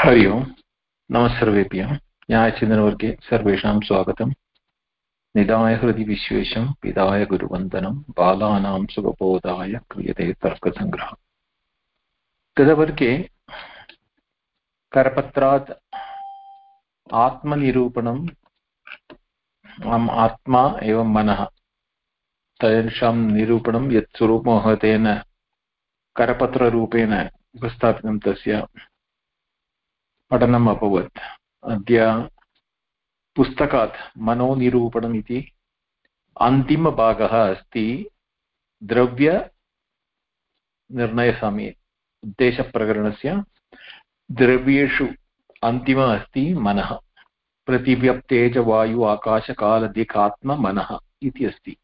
हरि ओम्। नमः सर्वेभ्यः। न्यायचिन्तनवर्गे सर्वेषां स्वागतम्। निधाय हृदि विश्वेशं पिधाय गुरुवन्दनं। बालानां सुखबोधाय क्रियते तर्कसङ्ग्रहः गतवर्गे करपत्रात् आत्मनिरूपणम् आत्मा एवं मनः। तेषां निरूपणं यत् स्वरूपमहोदयेन करपत्ररूपेण उपस्थापितं तस्य पठनम् अभवत् अद्य पुस्तकात् मनोनिरूपणम् इति अन्तिमभागः अस्ति। द्रव्यनिर्णयसमये उद्देशप्रकरणस्य। द्रव्येषु अन्तिमः अस्ति मनः। पृथिव्यप्तेजवायु आकाशकालदिकात्ममनः इति अस्ति।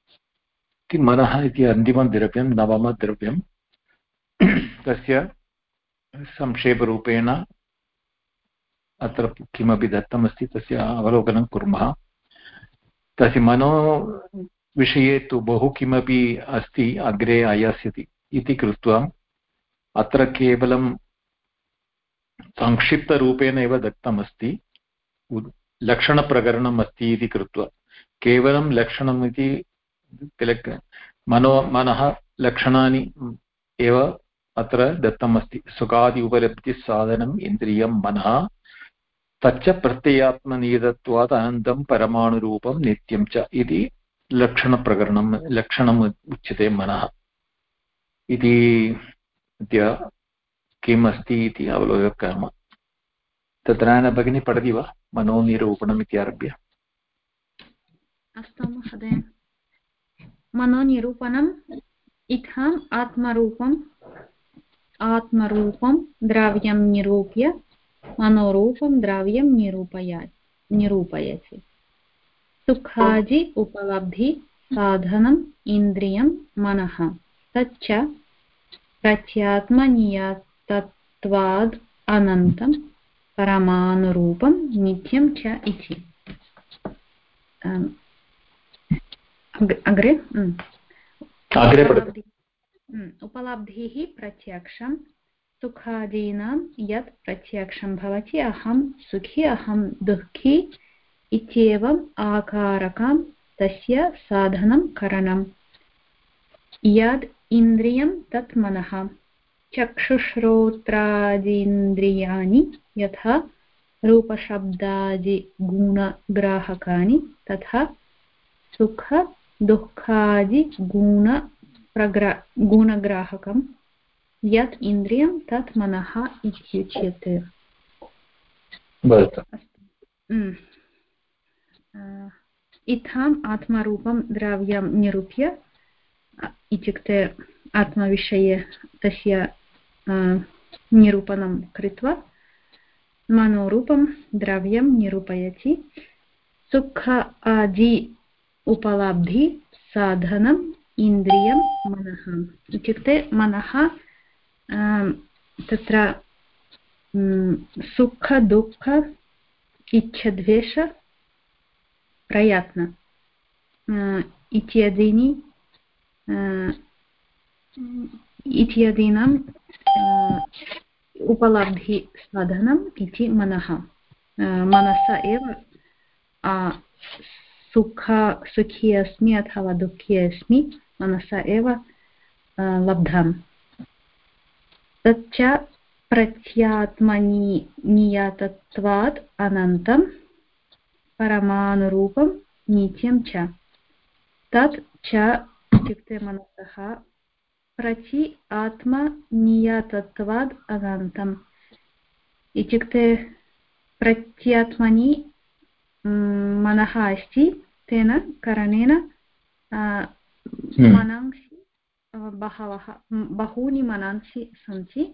मनः इति अन्तिमं द्रव्यं नवमद्रव्यं? तस्य संक्षेपरूपेण अत्र किमपि दत्तमस्ति, तस्य अवलोकनं कुर्मः। तस्य मनो विषये तु बहु किमपि अस्ति, अग्रे अयास्यति इति कृत्वा, अत्र केवलं संक्षिप्तरूपेण एव दत्तमस्ति लक्षणप्रकरणम् अस्ति इति कृत्वा। केवलं लक्षणम् इति मनो, मनः लक्षणानि एव अत्र दत्तमस्ति। सुखादि उपलब्धिसाधनम् इन्द्रियं, मनः तच्च प्रत्ययात्मनियतत्वात् अनन्तं परमाणुरूपं नित्यं च इति लक्षणप्रकरणं, लक्षणम् उच्यते मनः। इति अद्य किम् अस्ति इति अवलोकयामः तत्र न भगिनी, पठति वा? मनोनिरूपणम् इत्यारभ्य अस्तु महोदय। मनोनिरूपणम् इत्थम् आत्मरूपम्, आत्मरूपं द्रव्यं निरूप्य मनोरूपं द्रव्यं निरूपया निरूपयति सुखादि उपलब्धि साधनम् इन्द्रियं मनः तच्च प्रत्यात्मनियतत्वाद् अनन्तं परमानुरूपं नित्यं च इति अग्रे उपलब्धिः प्रत्यक्षं सुखादीनां यत् प्रत्यक्षं भवति अहं सुखी, अहं दुःखी इत्येवम् आकारकं तस्य साधनं करणं यद् इन्द्रियं तत् मनः। चक्षुश्रोत्रादीन्द्रियाणि यथा रूपशब्दादिगुणग्राहकानि तथा सुख गुणग्राहकं यत् इन्द्रियं तत् मनः इत्युच्यते इत्थम् आत्मरूपं द्रव्यं निरूप्य इत्युक्ते आत्मविषये तस्य निरूपणं कृत्वा मनोरूपं द्रव्यं निरूपयति सुख आदि उपलब्धि साधनम् इन्द्रियं मनः इत्युक्ते मनः तत्र सुख दुःख इच्छद्वेष, प्रयत्न। इत्यादीनि इत्यादीनां उपलब्धिसाधनम् इति मनः। मनसा एव सुख, सुखी अस्मि अथवा दुःखी अस्मि, मनसा एव लब्धम्। तच्च प्रत्यात्मनीयतत्वात् अनन्तं परमानुरूपं नित्यं च। तत् च इत्युक्ते मनसः प्रति आत्मनियतत्वात् अनन्तम् इत्युक्ते प्रत्यात्मनि मनः अस्ति तेन करणेन मनांसि बहवः बहूनि मनांसि सन्ति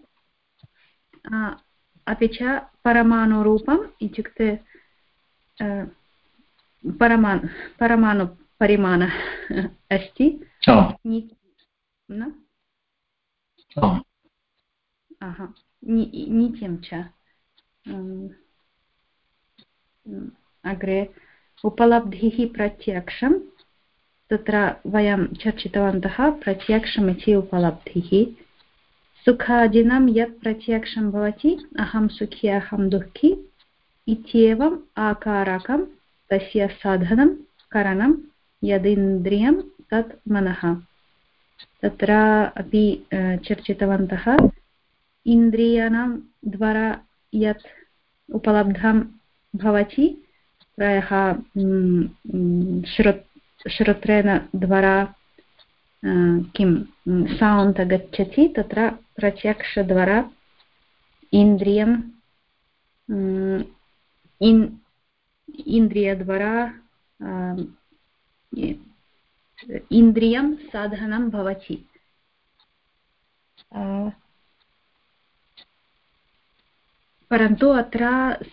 अपि च परमाणुरूपम् इत्युक्ते परमाणु परमाणुपरिमाणः अस्ति नित्यं च अग्रे उपलब्धिः प्रत्यक्षं तत्र वयं चर्चितवन्तः प्रत्यक्षमिति उपलब्धिः सुखादिनं यत् प्रत्यक्षं भवति, अहं सुखी, अहं दुःखी, इत्येवम् आकारकं तस्य साधनं करणं यदिन्द्रियं तत् मनः। तत्र अपि चर्चितवन्तः, इन्द्रियाणां द्वारा यत् उपलब्धं भवति, प्रायः श्रुत् श्रोत्रेण द्वारा किं सौण्ड् गच्छति तत्र प्रत्यक्षद्वारा इन्द्रियं इन्, इन्द्रियद्वारा इन्द्रियं साधनं भवति। परन्तु अत्र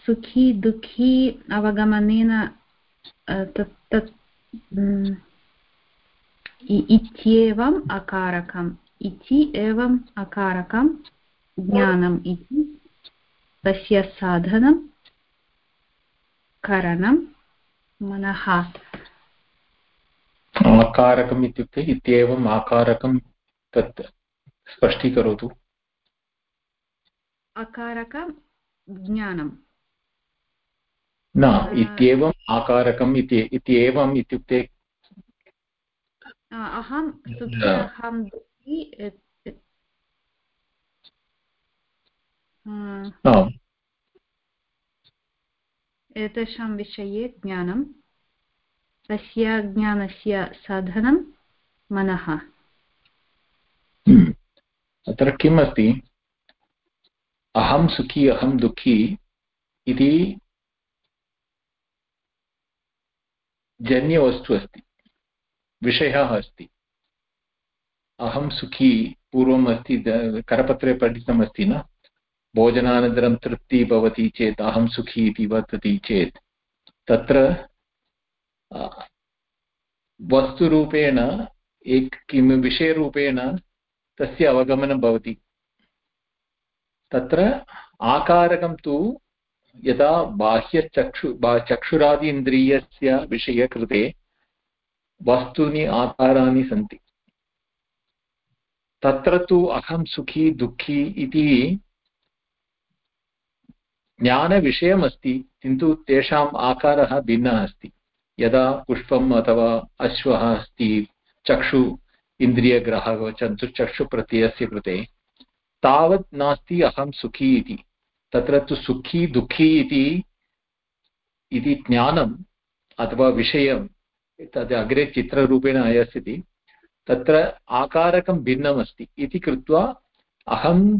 सुखी दुःखी अवगमनेन तत् इत्येवम् अकारकम्। इति एवम् अकारकं ज्ञानम् इति तस्य साधनं करणं मनः आकारकम् इत्युक्ते इत्येवम् आकारकं तत् स्पष्टीकरोतु। अकारकं ज्ञानं न इत्येवम् आकारकम् इति एवम् इत्युक्ते अहं एतेषां विषये ज्ञानं तस्य ज्ञानस्य साधनं मनः। अत्र किम् अस्ति अहं सुखी अहं दुःखी इति जन्यवस्तु अस्ति, विषयः अस्ति। अहं सुखी, पूर्वम् अस्ति करपत्रे पठितमस्ति न? भोजनानन्तरं तृप्तिः भवति चेत् अहं सुखी इति वर्तति चेत्। तत्र वस्तुरूपेण, एक किं विषयरूपेण तस्य अवगमनं भवति। तत्र आकारकं तु यदा बाह्यचक्षु इन्द्रियस्य विषयकृते वस्तूनि आकाराणि सन्ति। तत्र तु अहं सुखी, दुःखी इति ज्ञानविषयमस्ति, किन्तु तेषाम् आकारः भिन्नः अस्ति। यदा पुष्पम् अथवा अश्वः अस्ति, चक्षु इन्द्रियग्राहः चक्षुप्रत्ययस्य कृते, तावत् नास्ति अहं सुखी इति। तत्र तु सुखी दुःखी इति इति ज्ञानम् अथवा विषयं तद् अग्रे चित्ररूपेण आयास्यति, तत्र आकारकं भिन्नमस्ति इति कृत्वा अहं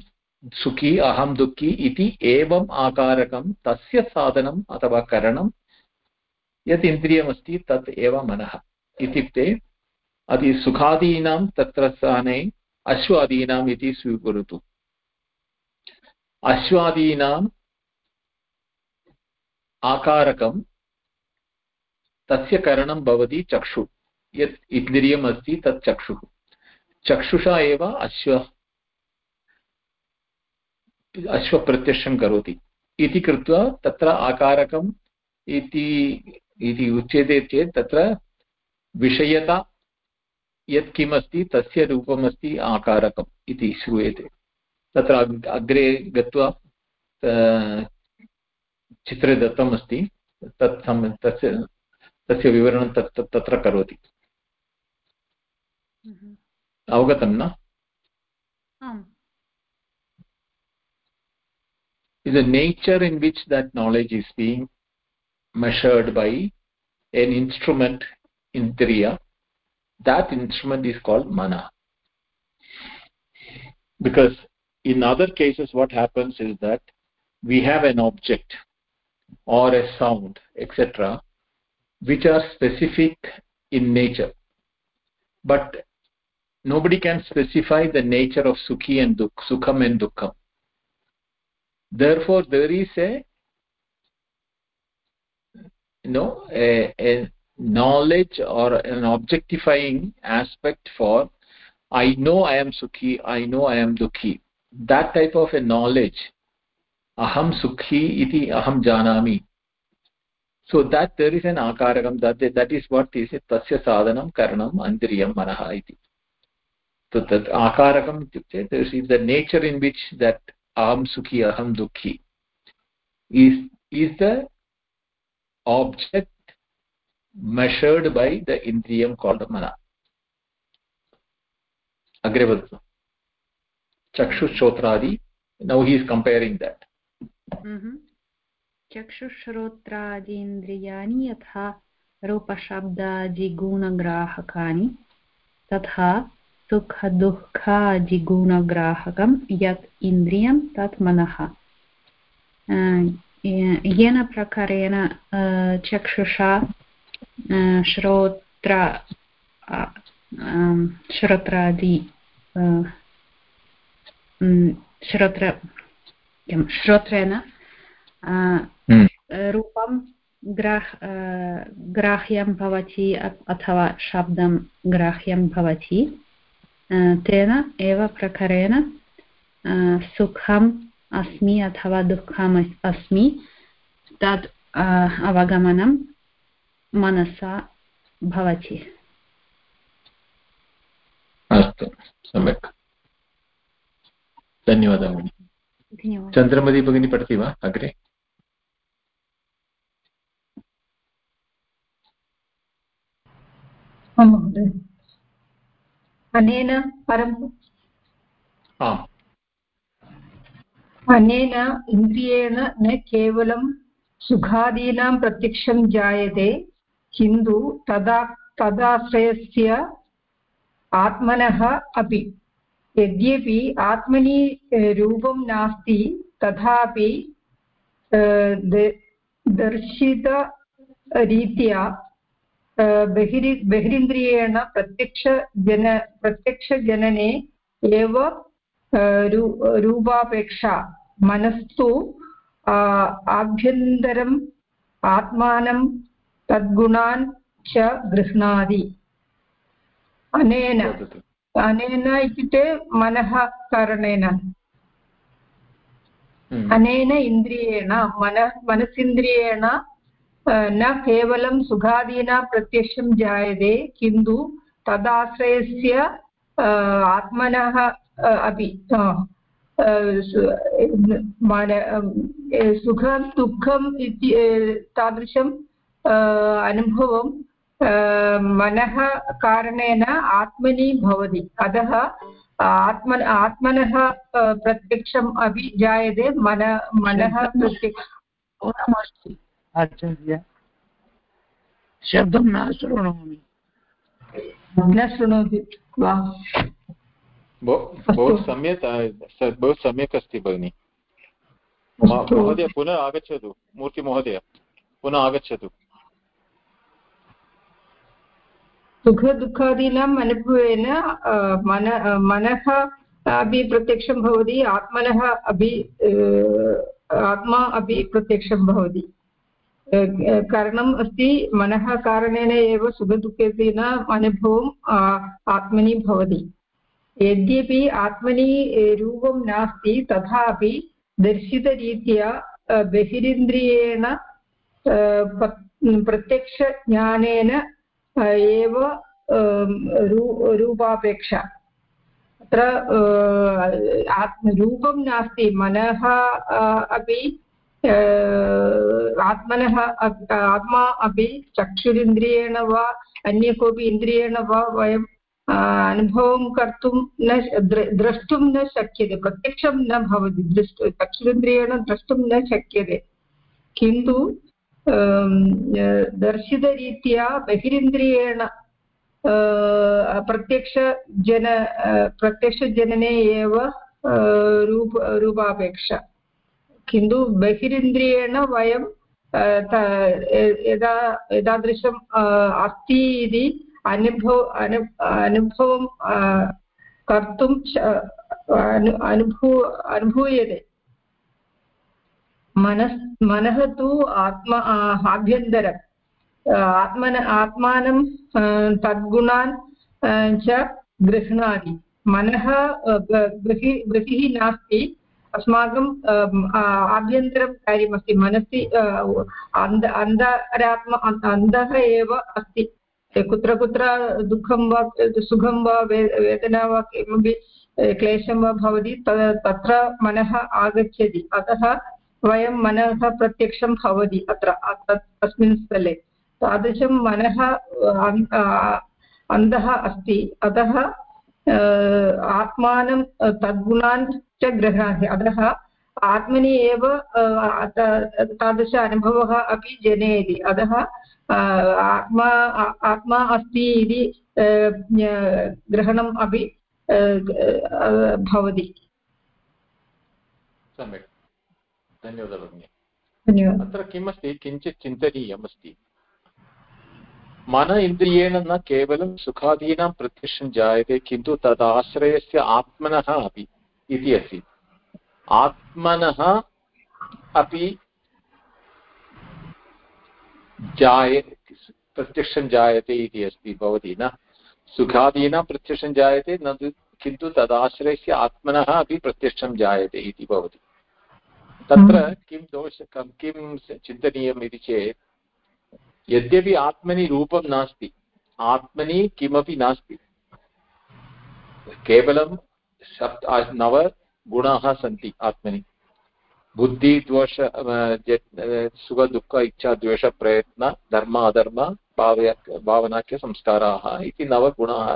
सुखी, अहं दुःखी इति एवम् आकारकं, तस्य साधनम् अथवा करणं यत् इन्द्रियमस्ति तत् एव मनः। इत्युक्ते अति सुखादीनां तत्र स्थाने अश्वादीनाम् इति स्वीकरोतु। अश्वादीनाम् आकारकं तस्य करणं भवति चक्षु। यत् इन्द्रियम् अस्ति तत् चक्षुः। चक्षुषा एव अश्व अश्वप्रत्यक्षं करोति। इति कृत्वा तत्र आकारकम् इति उच्यते चेत् तत्र विषयता यत् किमस्ति तस्य रूपमस्ति आकारकम् इति श्रूयते। तत्र अग्रे गत्वा चित्रे दत्तमस्ति तत् तस्य तस्य विवरणं तत् तत्र करोति अवगतं न is a nature in which that knowledge is being measured by an instrument indriya that instrument is called mana because in other cases what happens is that we have an object or a sound etc which are specific in nature. But nobody can specify the nature of sukhi and dukh sukham and dukkham therefore there is a you know a, a knowledge or an objectifying aspect for i know i am sukhi i know i am dukhi that type of a knowledge aham sukhi iti aham janami so that there is an akarakam that that is what is it tasya sadhanam karanam andriyam manah iti तत् आकारकम् इत्युक्ते this is the nature in which that अहं सुखी अहं दुःखी is is the object measured by the indriyam called mana agre chakshushrotradi now he is comparing that. चक्षुश्रोत्रादीन्द्रियाणि यथा रूपशब्दादिगुणग्राहकानि, तथा सुखदुःखादिगुणग्राहकं, यत् इन्द्रियं, तत् मनः। येन प्रकारेण चक्षुषा श्रोत्र श्रोत्रादि श्रोत्र श्रोत्रेण हम्म। रूपं ग्राह् ग्राह्यं भवति अथवा शब्दं ग्राह्यं भवति तेन एव प्रकारेण सुखम् अस्मि अथवा दुःखम् अस्मि तत् अवगमनं मनसा भवति अस्तु सम्यक् धन्यवादः चन्द्रमती भगिनी पठति वा? अग्रे। अनेन परम् अनेन इन्द्रियेण न केवलं सुखादीनां प्रत्यक्षं जायते किन्तु तदा तदाश्रयस्य आत्मनः अपि। यद्यपि आत्मनि रूपं नास्ति, तथापि दर्शितरीत्या बहिरि, बहिरिन्द्रियेण प्रत्यक्षजन प्रत्यक्षजनने एव रूपापेक्षा, मनस्तु आभ्यन्तरम्, आत्मानं, तद्गुणान् च गृह्णाति। अनेन अनेन इत्युक्ते मनः कारणेन हम्म। अनेन इन्द्रियेण मन मनसिन्द्रियेण न केवलं सुखादीना प्रत्यक्षं जायते किन्तु तदाश्रयस्य आत्मनः अपि सुखं दुःखम् इति तादृशं अनुभवं मनः कारणेन आत्मनि भवति। अतः आत्मन आत्मनः प्रत्यक्षम् अपि जायते। मन मनः प्रत्यक्षम् आचार्य शब्दं न शृणोमि। न शृणोति। वा। बहु सम्यक् बहु सम्यक् अस्ति भगिनि। महोदय पुनः आगच्छतु। मूर्तिमहोदय पुनः आगच्छतु। सुखदुःखादीनाम् अनुभवेन मन मनः अपि प्रत्यक्षं भवति, आत्मनः अपि आत्मा अपि प्रत्यक्षं भवति। कारणम् अस्ति, मनः कारणेन एव सुखदुःखेन अनुभवम् आत्मनि भवति। यद्यपि आत्मनि रूपं नास्ति, तथापि दर्शितरीत्या बहिरिन्द्रियेण प्रत्यक्षज्ञानेन एव रूपापेक्षा। अत्र रूपं नास्ति, मनः अपि आत्मनः आत्मा अपि चक्षुरिन्द्रियेण वा अन्य कोऽपि इन्द्रियेण वा वयं अनुभवं कर्तुं न द्रष्टुं न शक्यते, प्रत्यक्षं न भवति दृष्ट चक्षुरिन्द्रियेण द्रष्टुं न शक्यते। किन्तु दर्शितरीत्या बहिरिन्द्रियेण प्रत्यक्षजन प्रत्यक्षजनने एव रूप रूपापेक्षा किन्तु बहिरिन्द्रियेण वयं यदा एतादृशम् अस्ति इति अनुभव अनु अनुभवं कर्तुं अनुभू अनुभूयते मनस्, मनः तु आत्मा आभ्यन्तरम् आत्मन, आत्मानं तद्गुणान् च गृह्णाति। मनः बहिः बहिः नास्ति। अस्माकम् आभ्यन्तरं कार्यमस्ति। मनसि अन्ध, अन्धरात्म अन्धः एव अस्ति। कुत्र कुत्र दुःखं वा, सुखं वा, वे, वेदना वा, किमपि, क्लेशं वा भवति तत्र मनः आगच्छति। अतः वयं मनः प्रत्यक्षं भवति अत्र तस्मिन् स्थले। तादृशं मनः अन्धः अस्ति। अतः आत्मानं तद्गुणान् च गृह्णाति अतः आत्मनि एव तादृश अनुभवः अपि जनयति। अतः आत्मा आत्मा अस्ति इति ग्रहणम् अपि भवति। सम्यक्। धन्यवादः। भगिनि अत्र किमस्ति? किञ्चित् चिन्तनीयम् अस्ति मन इन्द्रियेण न केवलं सुखादीनां प्रत्यक्षं जायते किन्तु तदाश्रयस्य आत्मनः अपि इति अस्ति। आत्मनः अपि जाय प्रत्यक्षं जायते इति अस्ति भवति न? सुखादीनां प्रत्यक्षं जायते न किन्तु तदाश्रयस्य आत्मनः अपि प्रत्यक्षं जायते इति भवति। तत्र हम्म। किं दोष किं चिन्तनीयम् इति चेत् यद्यपि आत्मनि रूपं नास्ति आत्मनि किमपि नास्ति केवलं सप्त नव गुणाः सन्ति आत्मनि बुद्धिद्वेष सुखदुःख इच्छा द्वेषप्रयत्न धर्म अधर्म भावय भावनाख्यसंस्काराः इति नवगुणाः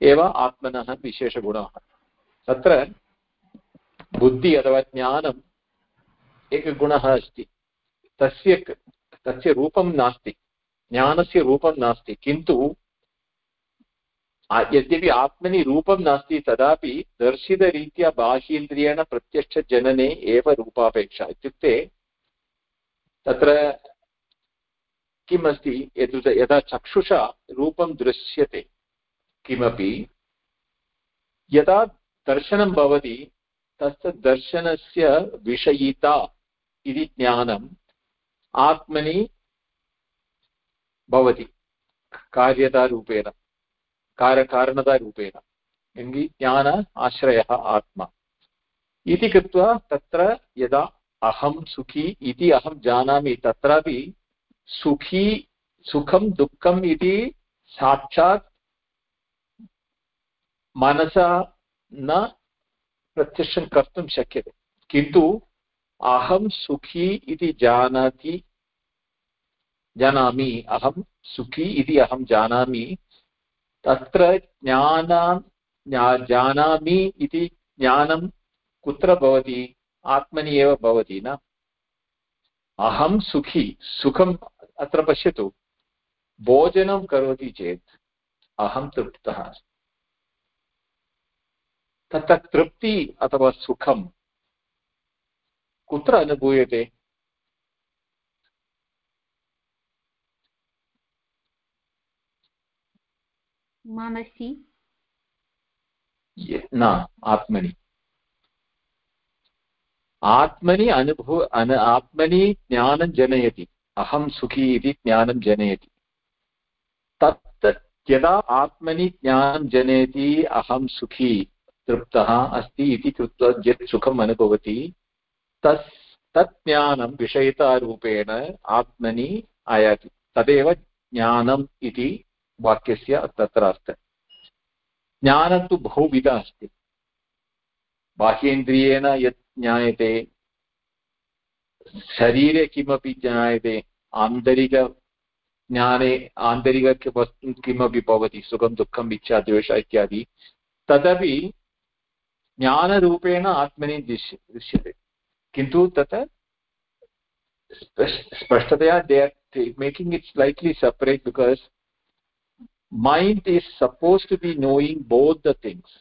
एव आत्मनः विशेषगुणाः तत्र बुद्धि अथवा ज्ञानम् एकः गुणः अस्ति। तस्य तस्य रूपं नास्ति। ज्ञानस्य रूपं नास्ति। किन्तु यद्यपि आत्मनि रूपं नास्ति, तदापि दर्शितरीत्या बाह्येन्द्रियेण प्रत्यक्षजनने एव रूपापेक्षा। इत्युक्ते, तत्र किम् अस्ति यद् चक्षुषा रूपं दृश्यते, किमपि, यदा दर्शनं भवति, तस्य दर्शनस्य विषयिता इति ज्ञानम् आत्मनि भवति, कार्यतारूपेण कारकारणतारूपेण ज्ञान आश्रयः आत्मा। इति कृत्वा तत्र यदा अहं सुखी इति अहं जानामि, तत्रापि सुखी, सुखं दुःखम् इति साक्षात् मनसा न प्रत्यक्षं कर्तुं शक्यते। किन्तु अहं सुखी इति जानाति, जानामि, अहं सुखी इति अहं जानामि, तत्र ज्ञानां जानामि इति ज्ञानं कुत्र भवति? आत्मनि एव भवति न? अहं सुखी, सुखम् अत्र पश्यतु। भोजनं करोति चेत् अहं तृप्तः। तत्र तृप्ति अथवा सुखं कुत्र अनुभूयते? मनसि। न आत्मनि। आत्मनि अनुभव अन आत्मनि ज्ञानं जनयति। अहं सुखी इति ज्ञानं जनयति। तत् यदा आत्मनि ज्ञानं जनयति अहं सुखी तृप्तः अस्ति इति कृत्वा यत् सुखम् अनुभवति तस् तत् ज्ञानं विषयितारूपेण आत्मनि आयाति। तदेव ज्ञानम् इति वाक्यस्य तत्र अर्थः। ज्ञानं तु बहुविध अस्ति। बाह्येन्द्रियेण यत् ज्ञायते, शरीरे किमपि ज्ञायते आन्तरिकज्ञाने आन्तरिकवस्तु किमपि भवति, सुखं दुःखम् इच्छा, द्वेष इत्यादि, तदपि ज्ञानरूपेण आत्मनि दृश्य, दृश्यते। किन्तु तत् स्पष्टतया they are making it slightly separate because mind is suppose to be knowing both the things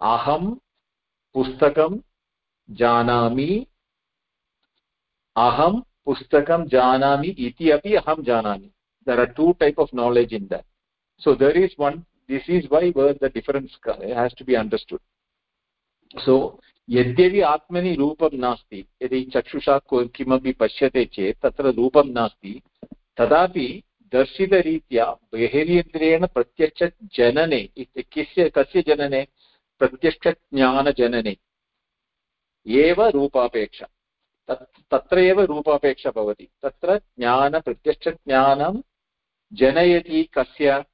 अहं पुस्तकं जानामि अहं पुस्तकं जानामि इति अपि अहं जानामि there are two type of knowledge in the so there is one this is why where the difference has to be understood so यद्यपि आत्मनि रूपं नास्ति, यदि चक्षुषा किमपि पश्यते चेत् तत्र रूपं नास्ति, तदापि दर्शितरीत्या बहिर्यन्त्रेण प्रत्यक्षजनने कस्य कस्य जनने? प्रत्यक्षज्ञानजनने एव रूपापेक्षा। तत् तत्र एव रूपापेक्षा भवति। तत्र ज्ञान प्रत्यक्षज्ञानं जनयति कस्य?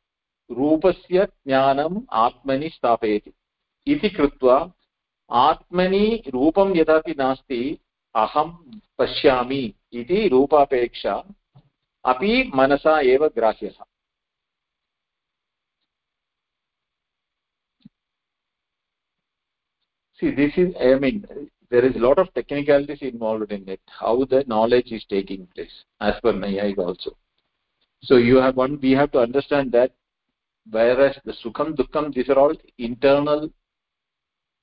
रूपस्य ज्ञानम् आत्मनि स्थापयति। इति कृत्वा आत्मनि रूपं यदापि नास्ति अहं पश्यामि इति रूपापेक्षा अपि मनसा एव ग्राह्यः see this is i mean there is a lot of technicalities involved in it how the knowledge is taking place as per nayayika also so you have one we have to understand that whereas the sukham dukkham these are all internal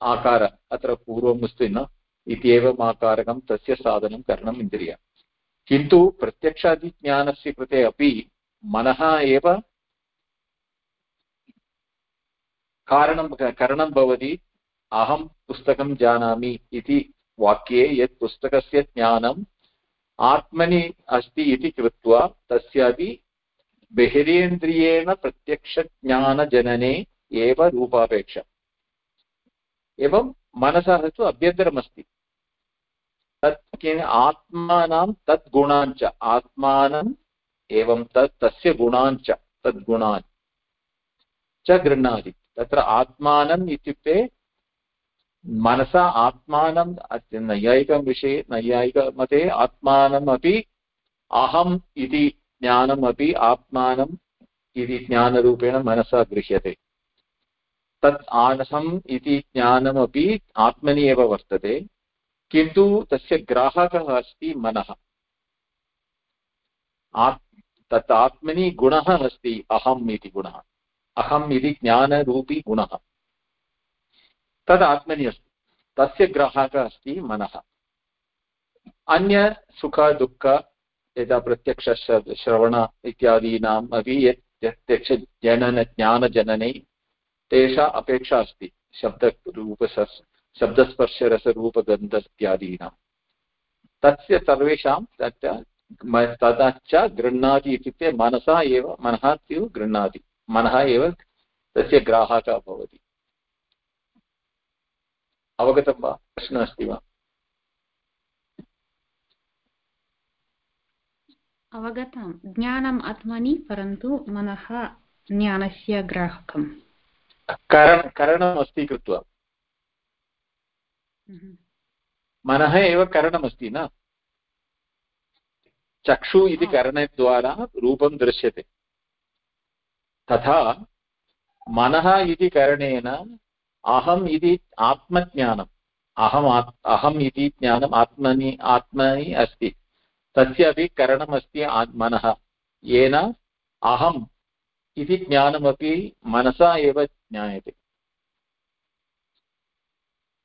atra purvam asti na इत्येवम् आकारकं तस्य साधनं करणम् इन्द्रिय किन्तु प्रत्यक्षादिज्ञानस्य कृते अपि मनः एव कारणं करणं भवति, अहं पुस्तकं जानामि इति वाक्ये यत् पुस्तकस्य ज्ञानम् आत्मनि अस्ति इति कृत्वा तस्यापि बहिरेन्द्रियेण प्रत्यक्षज्ञानजनने एव रूपापेक्षा एवं मनसः तु अभ्यन्तरमस्ति। तत् किम् आत्मानं तत् गुणाञ्च आत्मानम् एवं तत् तस्य गुणाञ्च तद्गुणान् च गृह्णाति। तत्र आत्मानम् इत्युक्ते मनसा आत्मानं नैयायिकविषये नैयायिकमते आत्मानमपि अहम् इति ज्ञानमपि आत्मानम् इति ज्ञानरूपेण मनसा गृह्यते। तत् आनहम् इति ज्ञानमपि आत्मनि एव वर्तते, किन्तु तस्य ग्राहकः अस्ति मनः। तत् आत्मनि गुणः अस्ति, अहम् इति गुणः। अहम् इति ज्ञानरूपी गुणः। तद् आत्मनि अस्ति। तस्य ग्राहकः अस्ति मनः। अन्य सुख, दुःख, यदा प्रत्यक्षश्रवण इत्यादीनाम् अपि यत् प्रत्यक्षजनन ज्ञानजनने तेषा अपेक्षा अस्ति, शब्दरूपस शब्दस्पर्शरसरूपगन्ध इत्यादीनां तस्य सर्वेषां तदा च गृह्णाति इत्युक्ते मनसा एव, मनः तु गृह्णाति। मनः एव तस्य ग्राहकः भवति। अवगतं वा? प्रश्नः अस्ति वा? अवगतं। ज्ञानम् आत्मनि, परन्तु मनः ज्ञानस्य ग्राहकम्। करण करणम् अस्ति कृत्वा। हम्म। मनः एव करणमस्ति न? चक्षु इति करणद्वारा रूपं दृश्यते। तथा मनः इति करणेन अहम् इति आत्मज्ञानम् अहम् अहम् इति ज्ञानम् आत्मनि आत्मनि अस्ति। तस्यापि करणमस्ति मनः। येन अहम् इति ज्ञानमपि मनसा एव ज्ञायते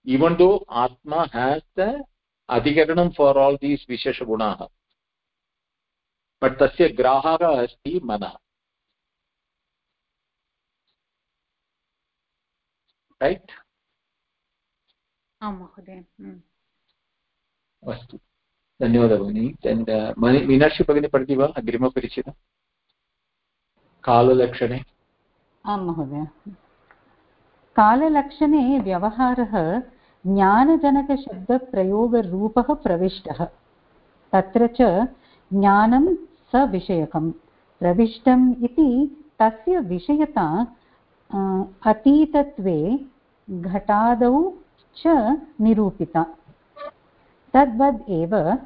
even though atma has the adhikaranam for all these vishesha gunaah but tasya grahaka asti manah right आं महोदय अस्तु धन्यवादः भगिनि मीनाक्षी भगिनी पठति वा अग्रिमपरिचितम् काललक्षणे। आं महोदय। काललक्षणे व्यवहारः ज्ञानजनकशब्दप्रयोगरूपः प्रविष्टः। तत्र च ज्ञानं सविषयकं प्रविष्टम् इति तस्य विषयता अतीतत्वे घटादौ च निरूपिता। तद्वद् एव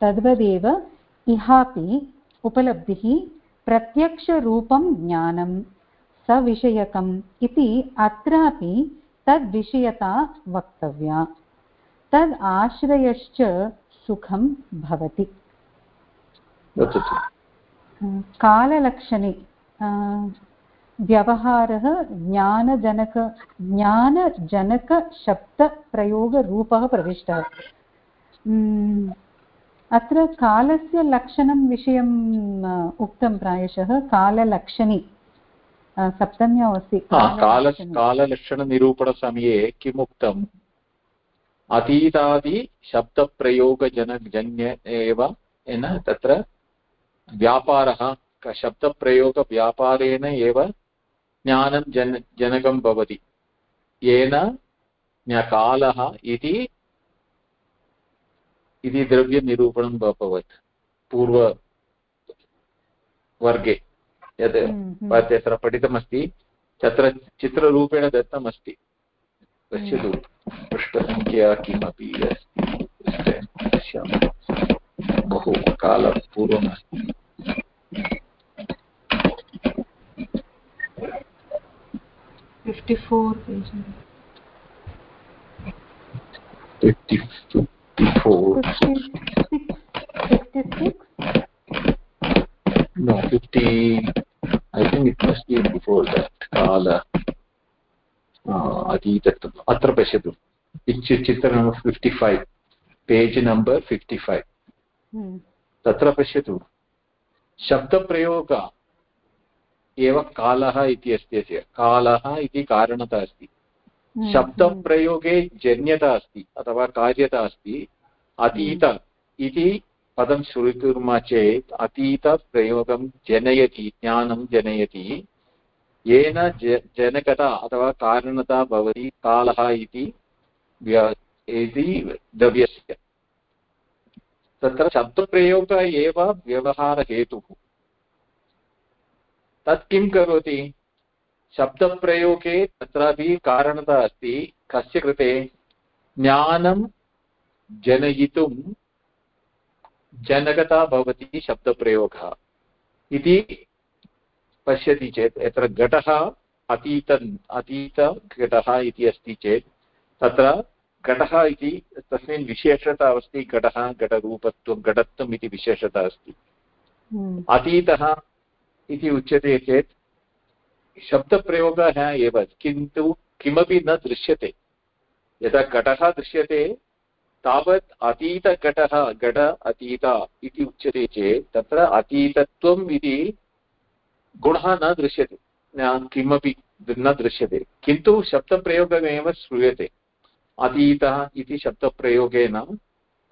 तद्वदेव इहापि उपलब्धिः प्रत्यक्षरूपं ज्ञानं सविषयकम् इति अत्रापि तद्विषयता वक्तव्या। तद् आश्रयश्च सुखं भवति। काललक्षणे व्यवहारः ज्ञानजनक ज्ञानजनकशब्दप्रयोगरूपः प्रविष्टः। अत्र कालस्य लक्षणं विषयम् उक्तं प्रायशः काललक्षणी सप्तम्याम् अस्ति काल काललक्षणनिरूपणसमये किम् उक्तम् अतीतादिशब्दप्रयोगजनजन्य एव तत्र व्यापारः शब्दप्रयोगव्यापारेण एव ज्ञानं जन जनकं भवति। येन कालः इति इति द्रव्यनिरूपणम् अभवत् पूर्ववर्गे यद् हम्म, हम्म। यत्र पठितमस्ति तत्र चित्ररूपेण दत्तमस्ति। पश्यतु पृष्ठसङ्ख्या किमपि अस्ति? पश्यामः। बहुकालात् पूर्वम् fifty four fifty 54. 56? No, 50. I think it must be before that. Kala. अतीतत्वम् अत्र पश्यतु चित्र number fifty five page number fifty five तत्र पश्यतु शब्दप्रयोग एव कालः इति अस्ति अस्य कालः इति कारणता अस्ति शब्दप्रयोगे जन्यता अस्ति अथवा कार्यता अस्ति अतीत इति पदं श्रुणुमः चेत् अतीतप्रयोगं जनयति ज्ञानं जनयति। येन ज जनकता अथवा कारणता भवति कालः इति इति द्रव्यस्य। तत्र शब्दप्रयोगः एव व्यवहारहेतुः। तत् किं करोति? शब्दप्रयोगे तत्रापि कारणता अस्ति। कस्य कृते? ज्ञानं जनयितुं जनकता भवति शब्दप्रयोगः। इति पश्यति चेत् यत्र घटः अतीत अतीतघटः इति अस्ति चेत् तत्र घटः इति तस्मिन् विशेषता अस्ति। घटः घटरूपत्वं घटत्वम् इति विशेषता अस्ति। अतीतः इति उच्यते चेत् शब्दप्रयोगः एव, किन्तु किमपि न दृश्यते। यदा घटः दृश्यते, तावत् अतीतघटः, घट अतीत इति उच्यते चेत्, तत्र अतीतत्वम् इति गुणः न दृश्यते किमपि न दृश्यते। किन्तु शब्दप्रयोगमेव श्रूयते। अतीतः इति शब्दप्रयोगेन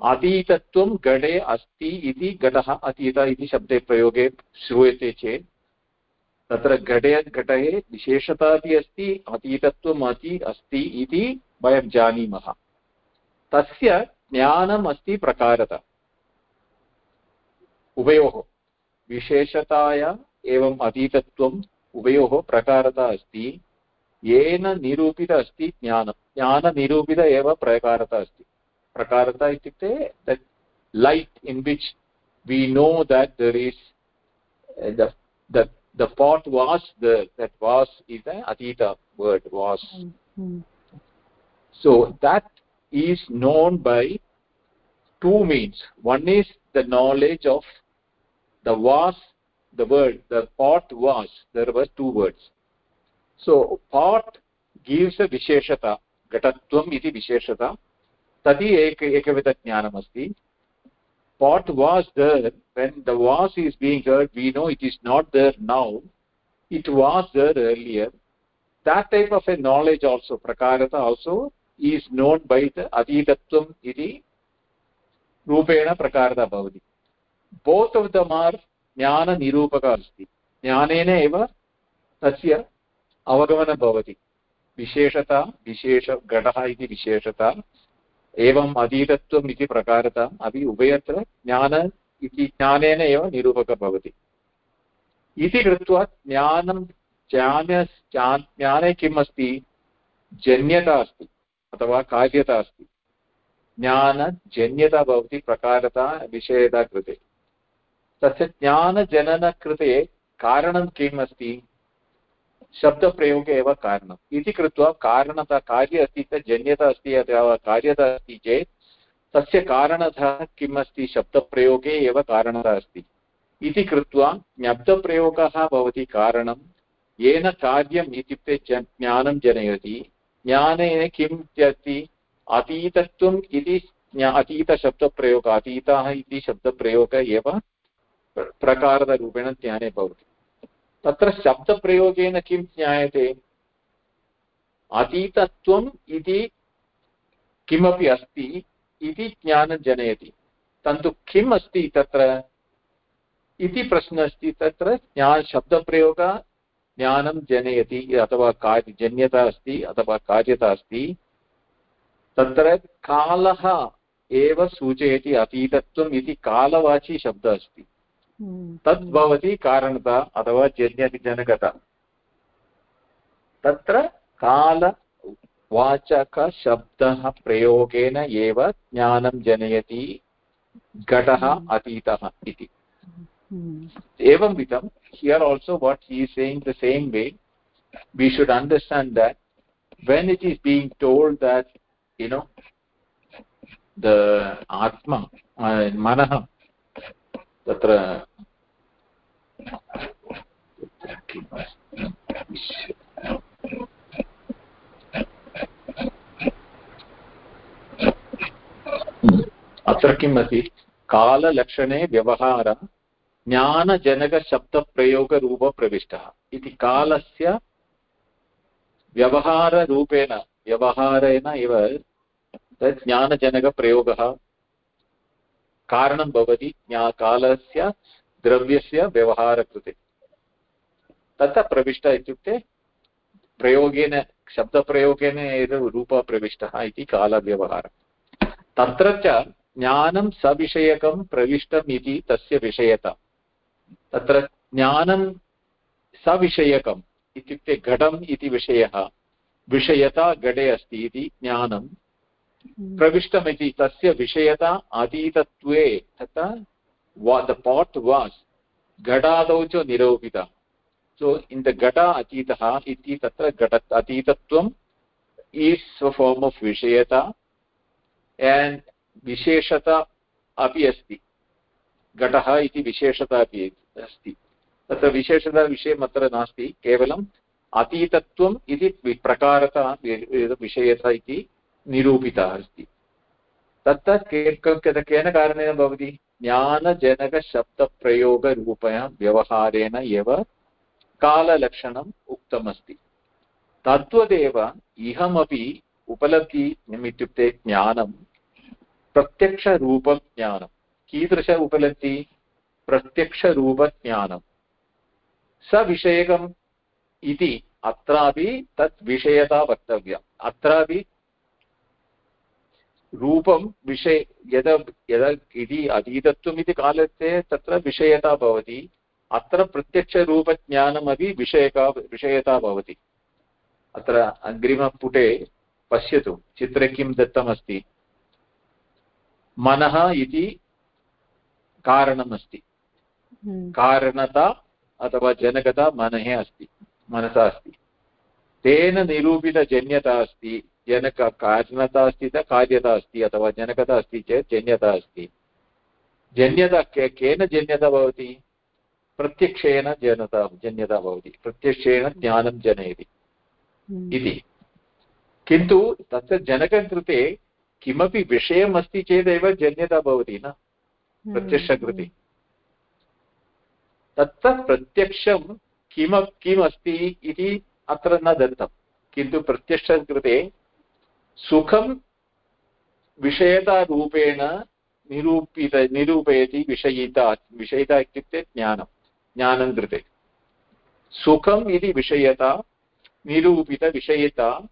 अतीतत्वं घटे अस्ति इति घटः अतीत इति शब्दे प्रयोगे श्रूयते चेत् तत्र घटे घटे विशेषता अपि अस्ति, अतीतत्वम् अति अस्ति इति वयं जानीमः। तस्य ज्ञानम् अस्ति प्रकारता। उभयोः विशेषताया एवम् अतीतत्वम् उभयोः प्रकारता अस्ति। येन निरूपित अस्ति ज्ञानं ज्ञाननिरूपित एव प्रकारता अस्ति। प्रकारता इत्युक्ते that light in which we know that there is the the pot was the that was is the atita word was. Mm -hmm. so that is known by two means. One is the knowledge of the was the word the pot was there were two words. So pot gives a visheshata ghatatvam iti visheshata tadi ek ekavida asti pot was there when the was is being heard we know it is not there now it was there earlier that type of a knowledge also prakarata also is known by the aditatvam iti rupena prakarata bhavati both of them are ज्ञाननिरूपकः अस्ति ज्ञानेन एव तस्य अवगमनं भवति विशेषता विशेषघटः इति विशेषता एवम् अधीतत्वम् इति प्रकारता अपि उभयत्र ज्ञान इति ज्ञानेन एव निरूपकः भवति। इति कृत्वा ज्ञानं, ज्ञान, ज्ञाने किम् अस्ति जन्यता अस्ति, अथवा कार्यता अस्ति। ज्ञानजन्यता भवति प्रकारता विषयता कृते तस्य ज्ञानजननकृते कारणं किम् अस्ति शब्दप्रयोगे एव कारणम्। इति कृत्वा कारणता कार्य अस्ति चेत् जन्यता अस्ति अथवा कार्यता अस्ति चेत्, तस्य कारणतः किम् अस्ति शब्दप्रयोगे एव कारणता अस्ति। इति कृत्वा ज्ञब्दप्रयोगः भवति कारणं येन कार्यम् इत्युक्ते ज्ञानं जनयति। ज्ञानेन किम् अस्ति अतीतत्वम् इति अतीतशब्दप्रयोगः, अतीतः इति शब्दप्रयोगः एव प्रकाररूपेण ज्ञाने भवति। तत्र शब्दप्रयोगेन किं ज्ञायते? अतीतत्वम् इति किमपि अस्ति, इति ज्ञानं जनयति। परन्तु किम् अस्ति तत्र? इति प्रश्नः अस्ति तत्र, ज्ञा, शब्दप्रयोगः ज्ञानं जनयति, अथवा कार्य, जन्यता अस्ति, अथवा कार्यता अस्ति। तत्र कालः एव सूचयति अतीतत्वम् इति, कालवाची शब्दः अस्ति। तत् हम्म। भवति कारणता अथवा जन्यजनकता। तत्र कालवाचकशब्दः प्रयोगेन एव ज्ञानं जनयति घटः हम्म। अतीतः इति। हम्म। एवं विधं here also what he saying the same way we should understand that when it is being told that you know the आत्मा मनः tatra अत्र किम् अस्ति काललक्षणे व्यवहारः ज्ञानजनकशब्दप्रयोगरूपप्रविष्टः इति कालस्य व्यवहाररूपेण व्यवहारेण एव ज्ञानजनकप्रयोगः कारणं भवति कालस्य द्रव्यस्य व्यवहारकृते तत्र प्रविष्ट इत्युक्ते प्रयोगेन, शब्दप्रयोगेन एव रूपः प्रविष्टः इति कालव्यवहारः तत्र च ज्ञानं सविषयकं प्रविष्टम् इति तस्य विषयता तत्र ज्ञानं सविषयकम् इत्युक्ते घटम् इति विषयः, विषयता घटे अस्ति इति ज्ञानं। प्रविष्टमिति तस्य विषयता अतीतत्वे तथा वा द पाट् वास् घटादौ च निरूपितः। सो इन् द घट अतीतः इति तत्र घट अतीतत्वम् ईस् फार्म् आफ् विषयता एण्ड् विशेषता अपि अस्ति। घटः इति विशेषता अपि अस्ति। तत्र विशेषता विषयम् अत्र नास्ति। केवलम् अतीतत्वम् इति प्रकारता विषयता इति निरूपितः अस्ति। तत्र केन कारणेन भवति? ज्ञानजनकशब्दप्रयोगरूपेण व्यवहारेण एव काललक्षणम् उक्तमस्ति। तद्वदेव इहमपि उपलब्धि इत्युक्ते ज्ञानं, प्रत्यक्षरूपज्ञानं, कीदृश उपलब्धि? प्रत्यक्षरूपज्ञानं। सविषयकम् इति अत्रापि तत् विषयता वक्तव्या। अत्रापि रूपं विषय यदा यदा इति अतीतत्वम् इति कालते तत्र विषयता भवति। अत्र प्रत्यक्षरूपज्ञानमपि विषयका विषयता भवति। अत्र अग्रिमपुटे पश्यतु चित्रे किं दत्तमस्ति? मनः इति कारणमस्ति। हम्म। कारणता अथवा जनकता मनः अस्ति मनसा अस्ति। तेन निरूपितजन्यता अस्ति। जनक कारणता अस्ति त कार्यता अस्ति अथवा जनकता अस्ति चेत् जन्यता अस्ति जन्यता के केन जन्यता भवति? प्रत्यक्षेण जनता जन्यता भवति। प्रत्यक्षेण ज्ञानं जनयति हम्म। इति। किन्तु तस्य जनककृते किमपि विषयम् अस्ति चेदेव जन्यता भवति न? हम्म। प्रत्यक्षकृते तत्र प्रत्यक्षं किम किम् अस्ति इति अत्र न दत्तं। किन्तु प्रत्यक्षकृते सुखं विषयतारूपेण निरूपित, निरूपयति विषयिता विषयिता इत्युक्ते ज्ञानं ज्ञानं कृते। सुखम् इति विषयता निरूपितविषयिता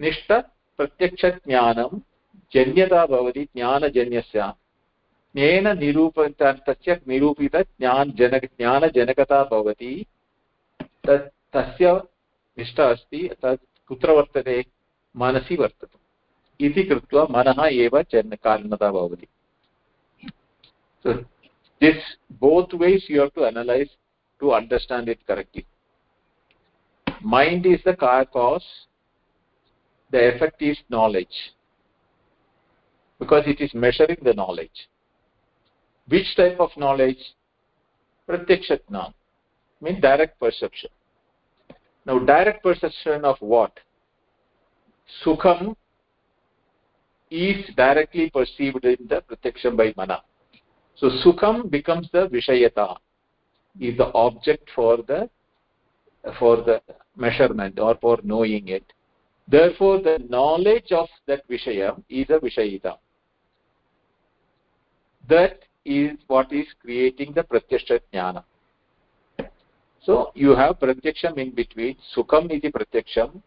निष्ठप्रत्यक्षज्ञानं जन्यता भवति ज्ञानजन्यस्य। ज्ञेन निरूप तस्य निरूपितज्ञान जनक, ज्ञानजनकता भवति, तत्, तस्य निष्ठा अस्ति, तत् कुत्र वर्तते? मनसी वर्त मन कृत्वा मनः एव कारणता भवति this both ways you have to analyse to the knowledge which type of knowledge प्रत्यक्ष ज्ञान is measuring the knowledge which type of knowledge now direct perception of what sukham is directly perceived in the pratyaksham by mana. So sukham becomes the vishayata is the object for the for the measurement or for knowing it. Therefore the knowledge of that vishaya is a vishayita. That is what is creating the pratyaksha jnana. So you have pratyaksham in between sukham is the pratyaksham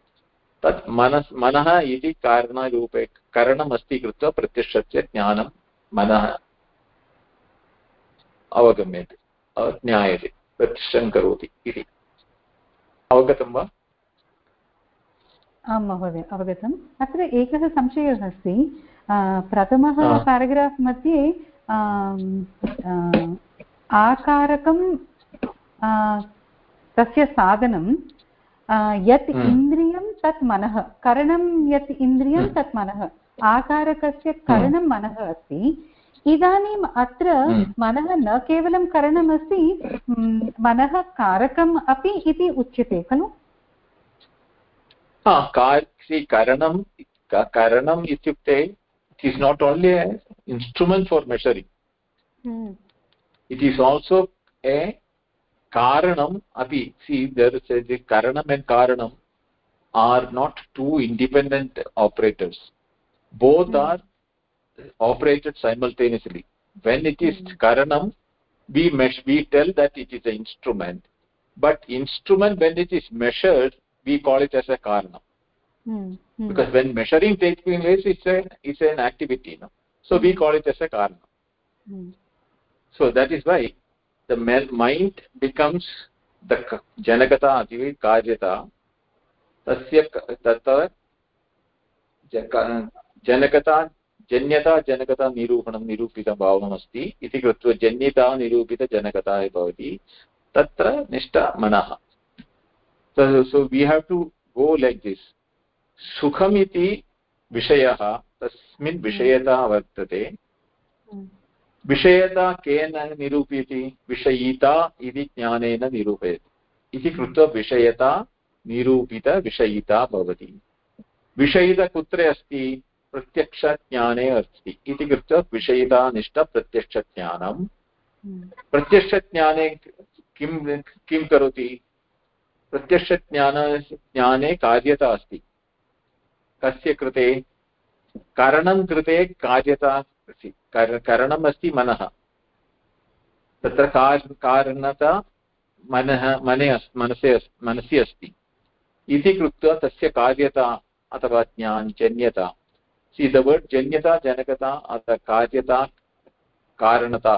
तत् मनस् मनः इति कारणरूपे कारणम् अस्ति कृत्वा प्रत्यक्षस्य ज्ञानं मनः अवगम्यते ज्ञायते प्रतिष्ठं करोति इति। अवगतं वा? आं महोदय अवगतम्। अत्र एकः संशयः अस्ति। प्रथमः पेराग्राफ् मध्ये आकारकं तस्य साधनं यत् हम्म। इन्द्रियं तत् मनः। करणं यत् इन्द्रियं हम्म। तत् मनः। आकारकस्य हम्म। करणं मनः अस्ति। इदानीम् अत्र मनः न केवलं करणमस्ति मनः कारकम् अपि इति उच्यते खलु? करणं करणम् इत्युक्ते it is not only instrument for measuring it is also a there is a, the karanam and karanam. Are not two independent operators both mm. are operated simultaneously when it is mm. karanam we mesh we tell that it is an instrument but instrument when it is measured we call it as a karanam mm. because when measuring takes place it's a it's an activity no? so we call it as a karanam so that is why the mind becomes the janakata ati karyata tasya तत्र जनकता जन्यता जनकता निरूपणं निरूपितभावमस्ति इति कृत्वा जन्यता निरूपितजनकता भवति। तत्र निष्ठा मनः। So we have to go like this सुखम् इति विषयः तस्मिन् विषयता वर्तते। विषयता केन निरूपयति? विषयिता इति ज्ञानेन निरूपयति। इति कृत्वा विषयता निरूपितविषयिता भवति। विषयित कुत्र अस्ति प्रत्यक्षज्ञाने अस्ति। इति कृत्वा विषयितानिष्ठप्रत्यक्षज्ञानं प्रत्यक्षज्ञाने किं किं करोति? प्रत्यक्षज्ञान ज्ञाने कार्यता अस्ति। कस्य कृते? कारणं कृते कार्यता करणम् अस्ति मनः। तत्र कारणता मनः मने मनसि मनसि अस्ति। इति कृत्वा तस्य कार्यता अथवा ज्ञान जन्यता। सी द वर्ड जन्यता, जनकता, अथ कार्यता कारणता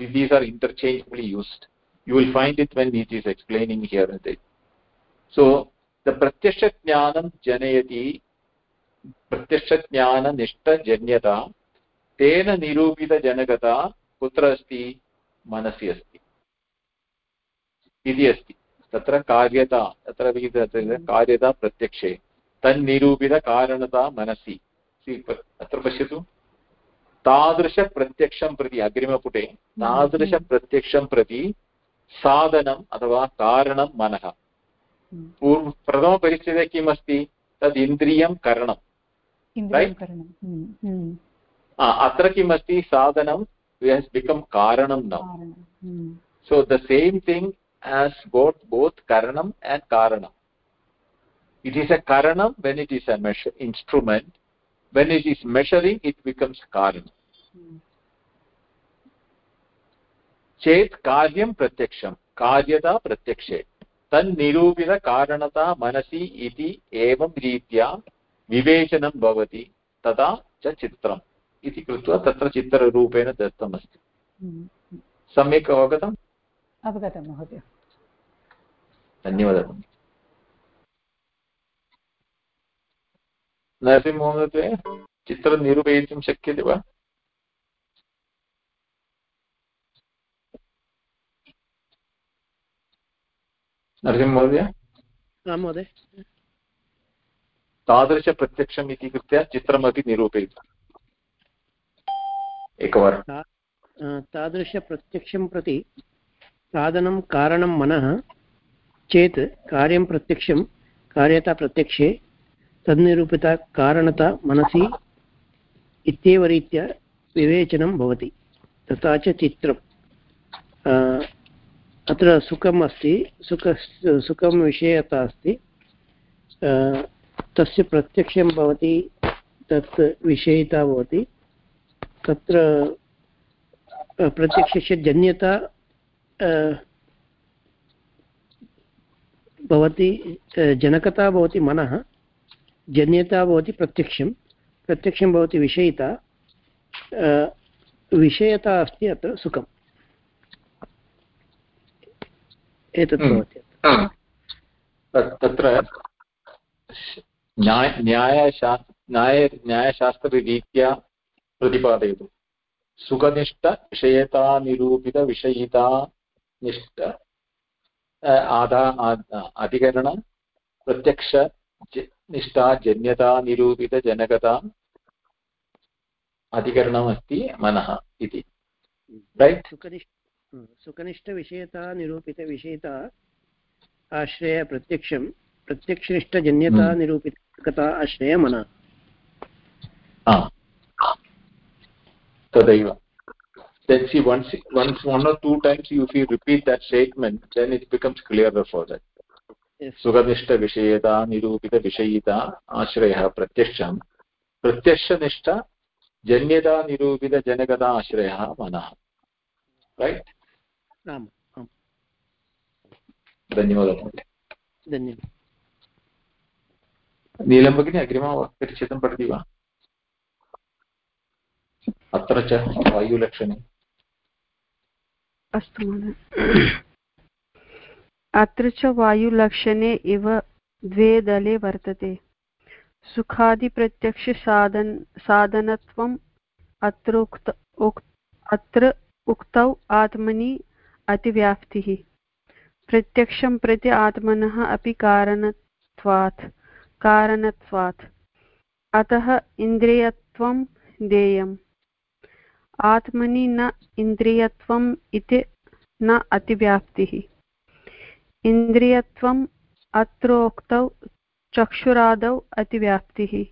these are interchangeably used you will find it when it is explaining here in so the प्रत्यक्ष ज्ञानम जनयति प्रत्यक्ष ज्ञान निष्ठ जन्यता तेन निरूपित कुत्र अस्ति मनसि अस्ति इति अस्ति तत्र कार्यता तत्र कार्यता प्रत्यक्षे। तन्निरूपितकारणता मनसि। अत्र पश्यतु। तादृशप्रत्यक्षं प्रति अग्रिमपुटे तादृशप्रत्यक्षं प्रति साधनम् अथवा कारणं मनः। पूर्व प्रथमपरिच्छेदे किम् अस्ति तद् इन्द्रियं करणं। अत्र किमस्ति? साधनं बिकम् कारणं न। so the same thing has got both karanam and karanam it is a karanam when it is a measure instrument when it is measuring it becomes karanam चेत् कार्यं प्रत्यक्षं कार्यता प्रत्यक्षे तन्निरूपितकारणता मनसि इति एवं रीत्या विवेचनं भवति तदा च चित्रम् इति कृत्वा तत्र चित्ररूपेण दत्तमस्ति हम्म। सम्यक् अवगतम् अवगतं महोदय। धन्यवादः। नरसिंहमहोदय चित्रं निरूपयितुं शक्यते वा? नरसिंहमहोदय महोदय? तादृशप्रत्यक्षम् इति कृत्वा चित्रमपि निरूपयितुम् एकवारं तादृशप्रत्यक्षं प्रति साधनं कारणं मनः, चेत् कार्यं प्रत्यक्षं, कार्यता प्रत्यक्षे तन्निरूपिता कारणता मनसि इत्येव रीत्या विवेचनं भवति। तथा च चित्रम्। अत्र सुखम् अस्ति, सुख, सुखं विषयता अस्ति। तस्य प्रत्यक्षं भवति, तत् विषयिता भवति। तत्र प्रत्यक्षस्य जन्यता भवति जनकता भवति मनः जन्यता भवति प्रत्यक्षं प्रत्यक्षं भवति विषयिता विषयता अस्ति अत्र सुखम्। एतत् हम्म। भवति। तत्र न्याय न्यायशा न्याय न्यायशास्त्ररीत्या प्रतिपादयतु। सुखनिष्ठविषयतानिरूपितविषयिता निष्ठ आधा अधिकरण प्रत्यक्ष निष्ठा जन्यता निरूपितजनकता अधिकरणमस्ति मनः इति। रैट् सुखनिष्ठ सुखनिष्ठविषयता निरूपितविषयता आश्रय प्रत्यक्षं प्रत्यक्षनिष्ठजन्यता। निरूपितकथा आश्रय मनः तदैव। Then see once once one or two times if you repeat that statement then it becomes clearer for that. सुखनिष्ठविषयता निरूपितविषयिता आश्रयः प्रत्यक्षं प्रत्यक्षनिष्ठ जन्यता निरूपितजनकता आश्रयः मनः रैट् धन्यवादः महोदय धन्यवादः नीलं भगिनी अग्रिमपरिचितं पठति वा अत्र च वायुलक्षणे अस्तु महोदय। अत्र च वायुलक्षणे इव द्वे दले वर्तते। सुखादिप्रत्यक्षसाधन साधनत्वम् अत्र उक्त उक् अत्र उक्तौ आत्मनि अतिव्याप्तिः। प्रत्यक्षं प्रति आत्मनः अपि कारणत्वात् कारणत्वात्। अतः इन्द्रियत्वं देयम्। आत्मनि न इन्द्रियत्वम् इति न अतिव्याप्तिः। इन्द्रियत्वम् अत्रोक्तौ चक्षुरादौ अतिव्याप्तिः।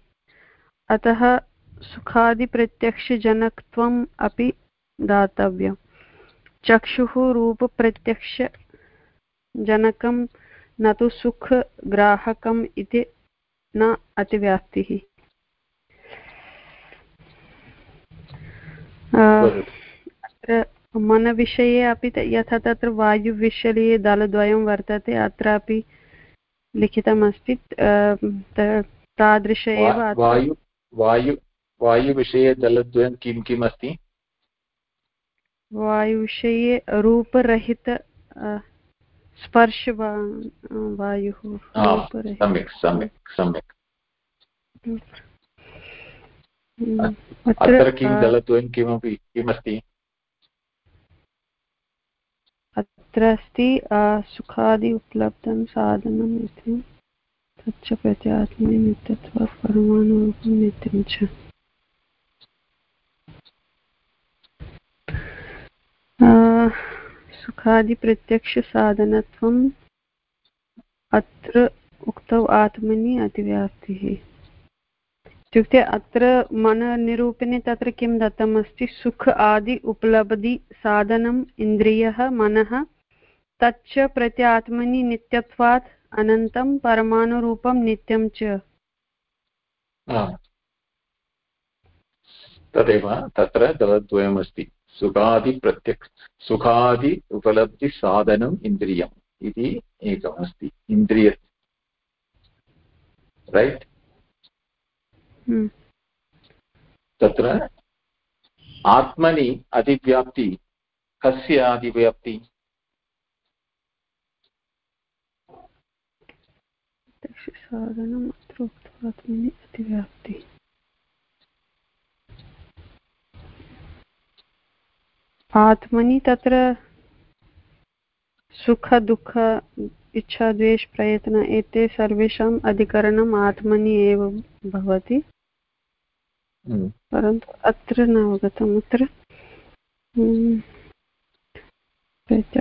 अतः सुखादिप्रत्यक्षजनकत्वम् अपि दातव्यम्। चक्षुः रूपप्रत्यक्षजनकं न तु सुखग्राहकम् इति न अतिव्याप्तिः। अत्र मनविषये अपि यथा तत्र वायुविषये दलद्वयं वर्तते अत्रापि लिखितमस्ति तादृश एव वायु वायु वायुविषये दलद्वयं किं किम् अस्ति? वायुविषये रूपरहित स्पर्श वायुः सम्यक् सम्यक् सम्यक्। अत्र किं दलद्वयं किमपि किमस्ति? अत्र अस्ति सुखादि उपलब्धं साधनम् इति। तच्च प्रत्यात्मनि नित्यत्वात् परमाणुरूपं नित्यं च। सुखादिप्रत्यक्षसाधनत्वम् अत्र उक्तौ आत्मनि अतिव्याप्तिः। इत्युक्ते अत्र मननिरूपणे तत्र किं दत्तमस्ति? सुख, आदि उपलब्धिसाधनम् इन्द्रियः, मनः, तच्च प्रति आत्मनि नित्यत्वात्, अनन्तं, परमाणुरूपं, नित्यं च। तदेव, तत्र दलद्वयमस्ति सुखादिप्रत्यक् सुखादि उपलब्धिसाधनम् इन्द्रियम् इति एकमस्ति। इन्द्रिय। रैट् हम्म। तत्र आत्मनि अधिव्याप्ति कस्य अधिव्याप्ति? साधनम् अत्र अतिव्याप्ति आत्मनि तत्र सुख दुःख इच्छा द्वेष प्रयत्न एते सर्वेषाम् अधिकरणम् आत्मनि एव भवति। हम्म। परन्तु अत्र न अवगतम् अत्र। हम्म,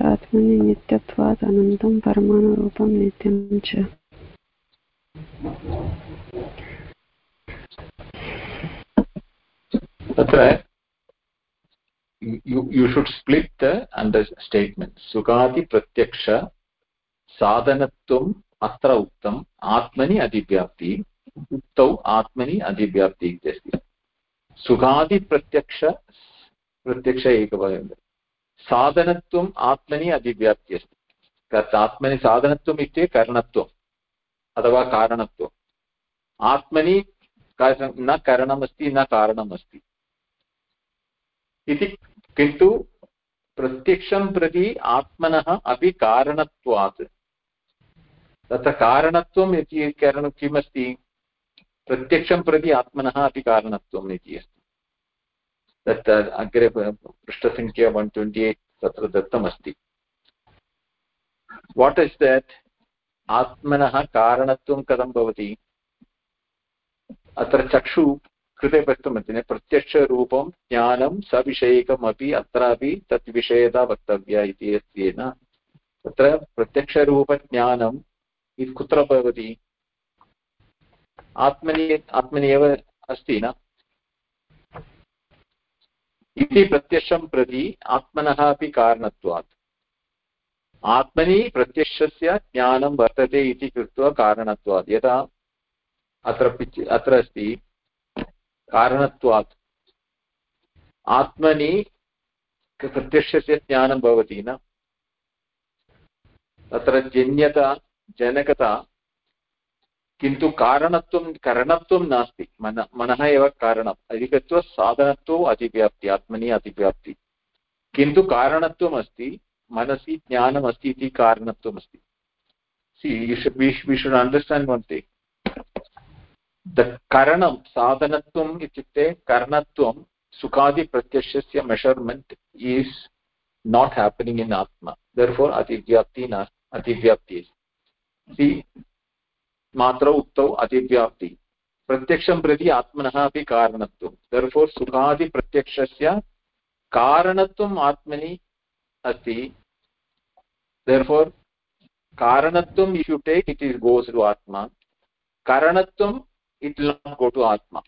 आत्मनि नित्यत्वात् अनन्तं परमाणुरूपं नित्यं च। तत्र you should split the under statement सुखादिप्रत्यक्ष साधनत्वम् अत्र उक्तम् आत्मनि अधिव्याप्ति उक्तौ आत्मनि अधिव्याप्ति इत्यस्ति। सुखादिप्रत्यक्ष प्रत्यक्ष एकवयं साधनत्वम् आत्मनि अधिव्याप्ति अस्ति आत्मनि साधनत्वम् इत्युक्ते करणत्वम्, अथवा कारणत्वम्। आत्मनि न करणमस्ति, न कारणमस्ति। इति किन्तु प्रत्यक्षं प्रति आत्मनः अपि कारणत्वात्। तत्र कारणत्वम् इति कारणं किमस्ति? प्रत्यक्षं प्रति आत्मनः अपि कारणत्वम् इति अस्ति। तत् अग्रे पृष्ठसङ्ख्या वन् ट्वेण्टि एय्ट् तत्र दत्तमस्ति। वाट् इस् देट् आत्मनः कारणत्वं कथं भवति? अत्र चक्षु कृते पृष्टमस्ति प्रत्यक्षरूपं ज्ञानं सविषयिकमपि अत्रापि तत् विषयता वक्तव्या इति अस्ति न तत्र प्रत्यक्षरूपज्ञानं कुत्र भवति? आत्मनि आत्मनि एव अस्ति न? इति प्रत्यक्षं प्रति आत्मनः अपि कारणत्वात्। आत्मनि प्रत्यक्षस्य ज्ञानं वर्तते इति कृत्वा कारणत्वात्। यदा अत्र अत्र अस्ति कारणत्वात्। आत्मनि प्रत्यक्षस्य ज्ञानं भवति न? तत्र जन्यता, जनकता किन्तु कारणत्वं, करणत्वं नास्ति। मन, मनः एव कारणम्। अधिकत्व साधनत्वम् अतिव्याप्ति आत्मनि अतिव्याप्ति किन्तु कारणत्वम् अस्ति मनसि ज्ञानमस्ति इति कारणत्वम् अस्ति अण्डर्स्टाण्ड् वन् थिङ्ग् द करणं साधनत्वम् इत्युक्ते करणत्वं सुखादिप्रत्यक्षस्य measurement is not happening in आत्मा दर्फोर् अतिव्याप्ति नास्ति अतिव्याप्ति सि मात्र उक्तौ अतिव्याप्ति। प्रत्यक्षं प्रति आत्मनः अपि कारणत्वं। दर्फोर् सुखादिप्रत्यक्षस्य कारणत्वम् आत्मनि अस्ति। Therefore कारणत्वम् if you take it is goes to आत्मा। कारणत्वम् it will not go to आत्मा।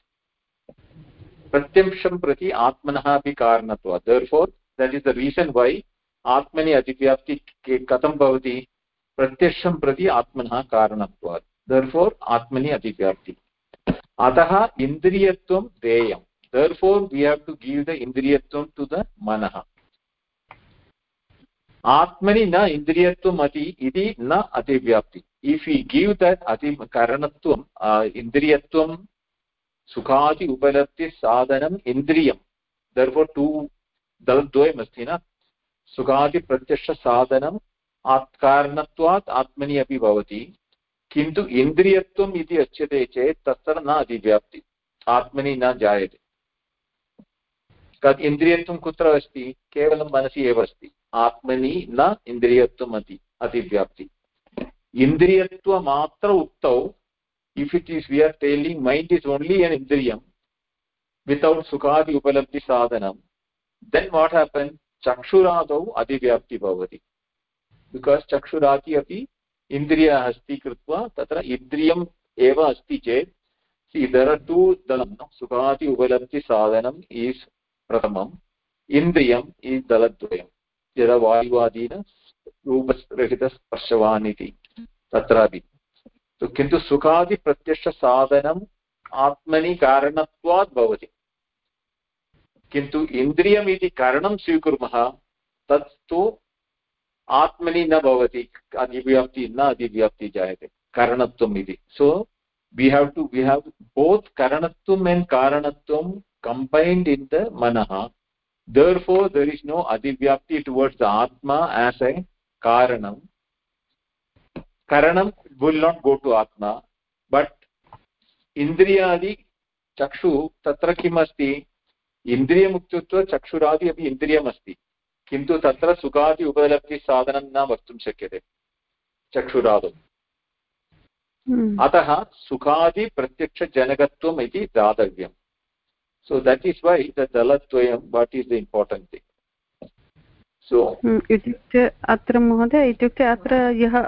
प्रत्यक्षं प्रति आत्मनः अपि कारणत्वात् therefore that is the reason why आत्मनि अतिव्याप्ति कथं भवति? प्रत्यक्षं प्रति आत्मनः कारणत्वात्। Therefore atmani ativyapti atah indriyatvam deyam therefore we have to give the indriyatvam to the manah atmani na indriyatvam ati iti na ativyapti if we give that ati karanatvam uh, indriyatvam सुखादि उपलब्धि साधनम् इन्द्रियं therefore two दलद्वयम् अस्ति न सुखादिप्रत्यक्षसाधनम् आत्कारणत्वात् आत्मनि अपि भवति किन्तु इन्द्रियत्वम् इति उच्यते चेत् तत्र न अधिव्याप्ति आत्मनि न जायते। तत् इन्द्रियत्वं कुत्र अस्ति? केवलं मनसि एव अस्ति। आत्मनि न इन्द्रियत्वम् अति, अतिव्याप्ति। इन्द्रियत्वमात्र उक्तौ if it is we are telling mind is only an इन्द्रियं वितौट् सुखादि उपलब्धि साधनं देन् वाट् हेपन् चक्षुरादौ अधिव्याप्ति भवति बिकास् चक्षुरादि अपि इन्द्रिय अस्ति कृत्वा तत्र इन्द्रियम् एव अस्ति चेत् दर् आर् टु सुखादि उपलब्धिसाधनम् ईस् प्रथमम्, इन्द्रियम् ईस् दलद्वयं यदा वायुवादीन रूपरहितस्पर्शवान् इति तत्रापि किन्तु सुखादिप्रत्यक्षसाधनम् आत्मनि कारणत्वात् भवति। किन्तु इन्द्रियम् इति कारणं स्वीकुर्मः, तत्तु आत्मनि न भवति, अधिव्याप्ति न अधिव्याप्ति जायते, करणत्वम् इति। So we have to we have both करणत्वम् and कारणत्वं कम्बैन्ड् इन् द मनः therefore there is no अधिव्याप्ति टुवर्ड्स् द आत्मा एस् ए कारणं. करणं विल् नाट् गो टु आत्मा बट् इन्द्रियादि चक्षु, तत्र किम् अस्ति इन्द्रियमुक्तित्वा चक्षुरादि अपि इन्द्रियमस्ति किन्तु तत्र सुखादि उपलब्धिसाधनं न वक्तुं शक्यते। चक्षुरादौ। Hmm. अतः सुखादिप्रत्यक्षजनकत्वम् इति दातव्यम्। So that is why the दलद्वयं what is the important thing so इत्युक्ते अत्र महोदय इत्युक्ते अत्र यः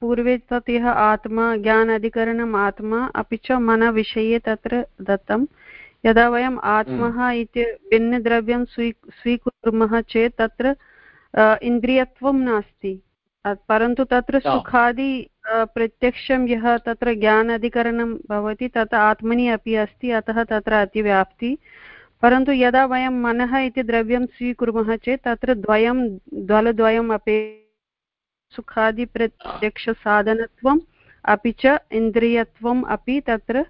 पूर्वे तत् यः आत्मा ज्ञान अधिकरणम् आत्मा अपि च मनविषये तत्र दत्तं यदा वयम् आत्मः हम्म। इति भिन्नद्रव्यं स्वी स्वीकुर्मः चेत् तत्र इन्द्रियत्वं नास्ति। परन्तु तत्र सुखादि प्रत्यक्षं यः तत्र ज्ञानाधिकरणं भवति तत् आत्मनि अपि अस्ति अतः तत्र अतिव्याप्ति। परन्तु यदा वयं मनः इति द्रव्यं स्वीकुर्मः चेत् तत्र द्वयं द्वलद्वयम् अपि सुखादिप्रत्यक्षसाधनत्वम् अपि च इन्द्रियत्वम् अपि तत्र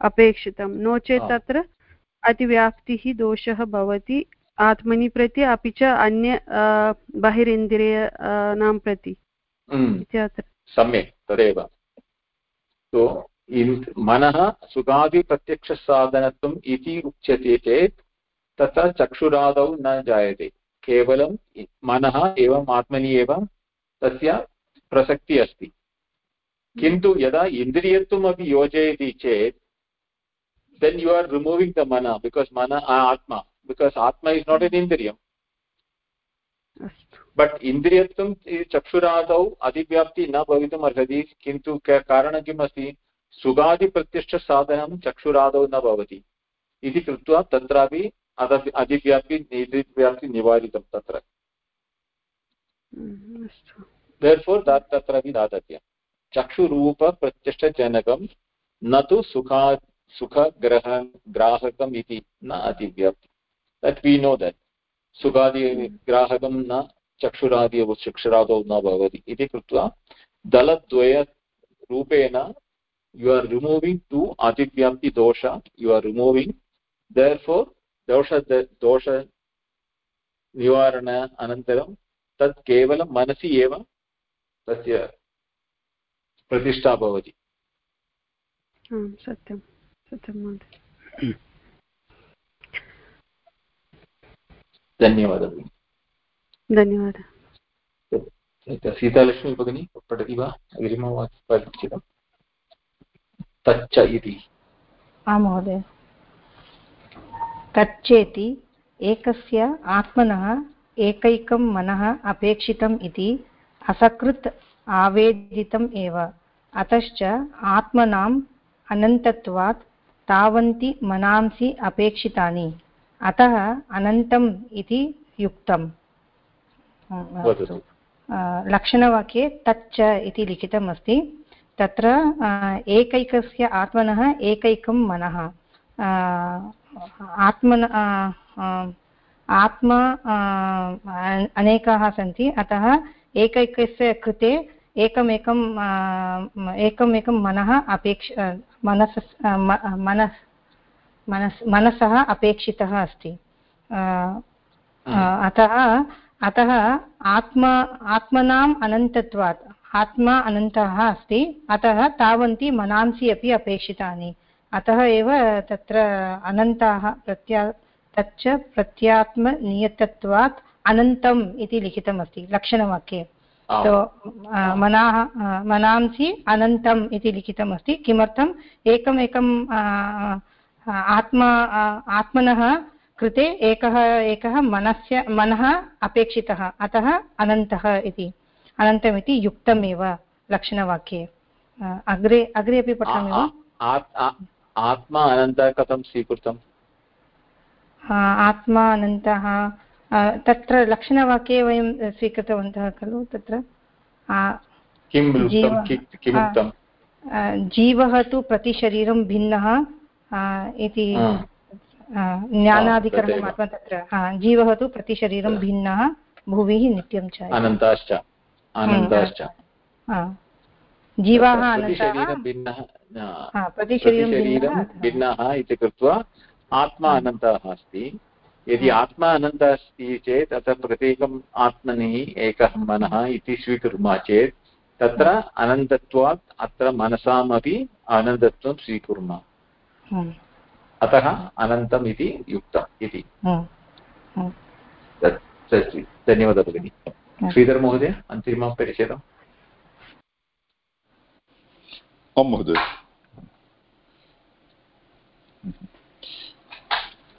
अपेक्षितं। नो चेत् तत्र अतिव्याप्तिः दोषः भवति। आत्मनि प्रति अपि च अन्य बहिरिन्द्रियाणां प्रति। सम्यक् तदेव। सो मनः सुखादिप्रत्यक्षसाधनत्वम् इति उच्यते चेत् तत्र चक्षुरादौ न जायते। केवलं मनः एवम् आत्मनि एव तस्य प्रसक्तिः अस्ति। किन्तु यदा इन्द्रियत्वमपि योजयति चेत् then you are removing the mana because mana uh, atma. Because atma is not an indriyam. But इन्द्रियत्वं चक्षुरादौ अधिव्याप्ति न भवितुम् अर्हति किन्तु कारणं किम् अस्ति सुगादिप्रतिष्ठसाधनं चक्षुरादौ न भवति इति कृत्वा तत्रापि अधिव्याप्ति अधिव्याप्ति निवारितं तत्र tatrapi datatya चक्षुरूपप्रत्यक्षजनकं न तु सुखा सुखग्रह ग्राहकम् इति न अतिव्याप्ति। दट् वि नो दट् सुखादिग्राहकं न, चक्षुरादि चक्षुरादौ न भवति। इति कृत्वा दलद्वयरूपेण यु आर् रिमूविङ्ग् टु अतिव्याप्ति दोष you are removing therefore दोष दोष निवारण अनन्तरं तत् केवलं मनसि एव तस्य प्रतिष्ठा भवति। सत्यं सत्यं महोदय धन्यवादः धन्यवादः। सीतालक्ष्मी भगिनी पठति वा? अग्रिमवाक्यं तच्च इति आं महोदय। तच्चेति एकस्य आत्मनः एकैकं मनः अपेक्षितम् इति असकृत् आवेदितम् एव। अतश्च आत्मनाम् अनन्तत्वात् तावन्ति मनांसि अपेक्षितानि। अतः अनन्तम् इति युक्तम्। लक्षणवाक्ये तच्च इति लिखितम् अस्ति तत्र एकैकस्य आत्मनः एकैकं मनः। आत्मन आत्मा अनेकाः सन्ति। अतः एकैकस्य कृते एकमेकं एकमेकं मनः अपेक्ष मनस् मनस् मनस् मनसः अपेक्षितः अस्ति। अतः अतः आत्मा आत्मनाम् अनन्तत्वात् आत्मा अनन्तः अस्ति अतः तावन्ति मनांसि अपि अपेक्षितानि। अतः एव तत्र अनन्ताः प्रत्या तच्च प्रत्यात्मनियतत्वात् अनन्तम् इति लिखितमस्ति लक्षणवाक्ये। तो मनाः मनांसि अनन्तम् इति लिखितमस्ति। किमर्थम्? एकमेकम् आत्मा आत्मनः कृते एकः एकः मनस्य मनः अपेक्षितः अतः अनन्तः इति। अनन्तमिति युक्तमेव लक्षणवाक्ये। अग्रे अग्रे अपि पठामि वा? आत्मा अनन्तः कथं स्वीकृतम्? आत्मा अनन्तः तत्र लक्षणवाक्ये वयं स्वीकृतवन्तः खलु तत्र जीवः तु प्रतिशरीरं भिन्नः इति ज्ञानाधिकरणमात्मा तत्र जीवः तु प्रतिशरीरं भिन्नः भुविः नित्यं च अनन्ताश्च अनन्ताश्च। जीवाः प्रतिशरीरं भिन्नः इति कृत्वा आत्मा अनन्तः अस्ति। यदि आत्मा अनन्तः अस्ति चेत् अतः प्रत्येकम् आत्मनि एकः मनः इति स्वीकुर्मः चेत् तत्र अनन्तत्वात् अत्र मनसामपि अनन्तत्वं स्वीकुर्मः। अतः अनन्तम् इति युक्तम् इति। धन्यवादः भगिनि। श्रीधरमहोदय अन्तिमं परिचयम् आं महोदय।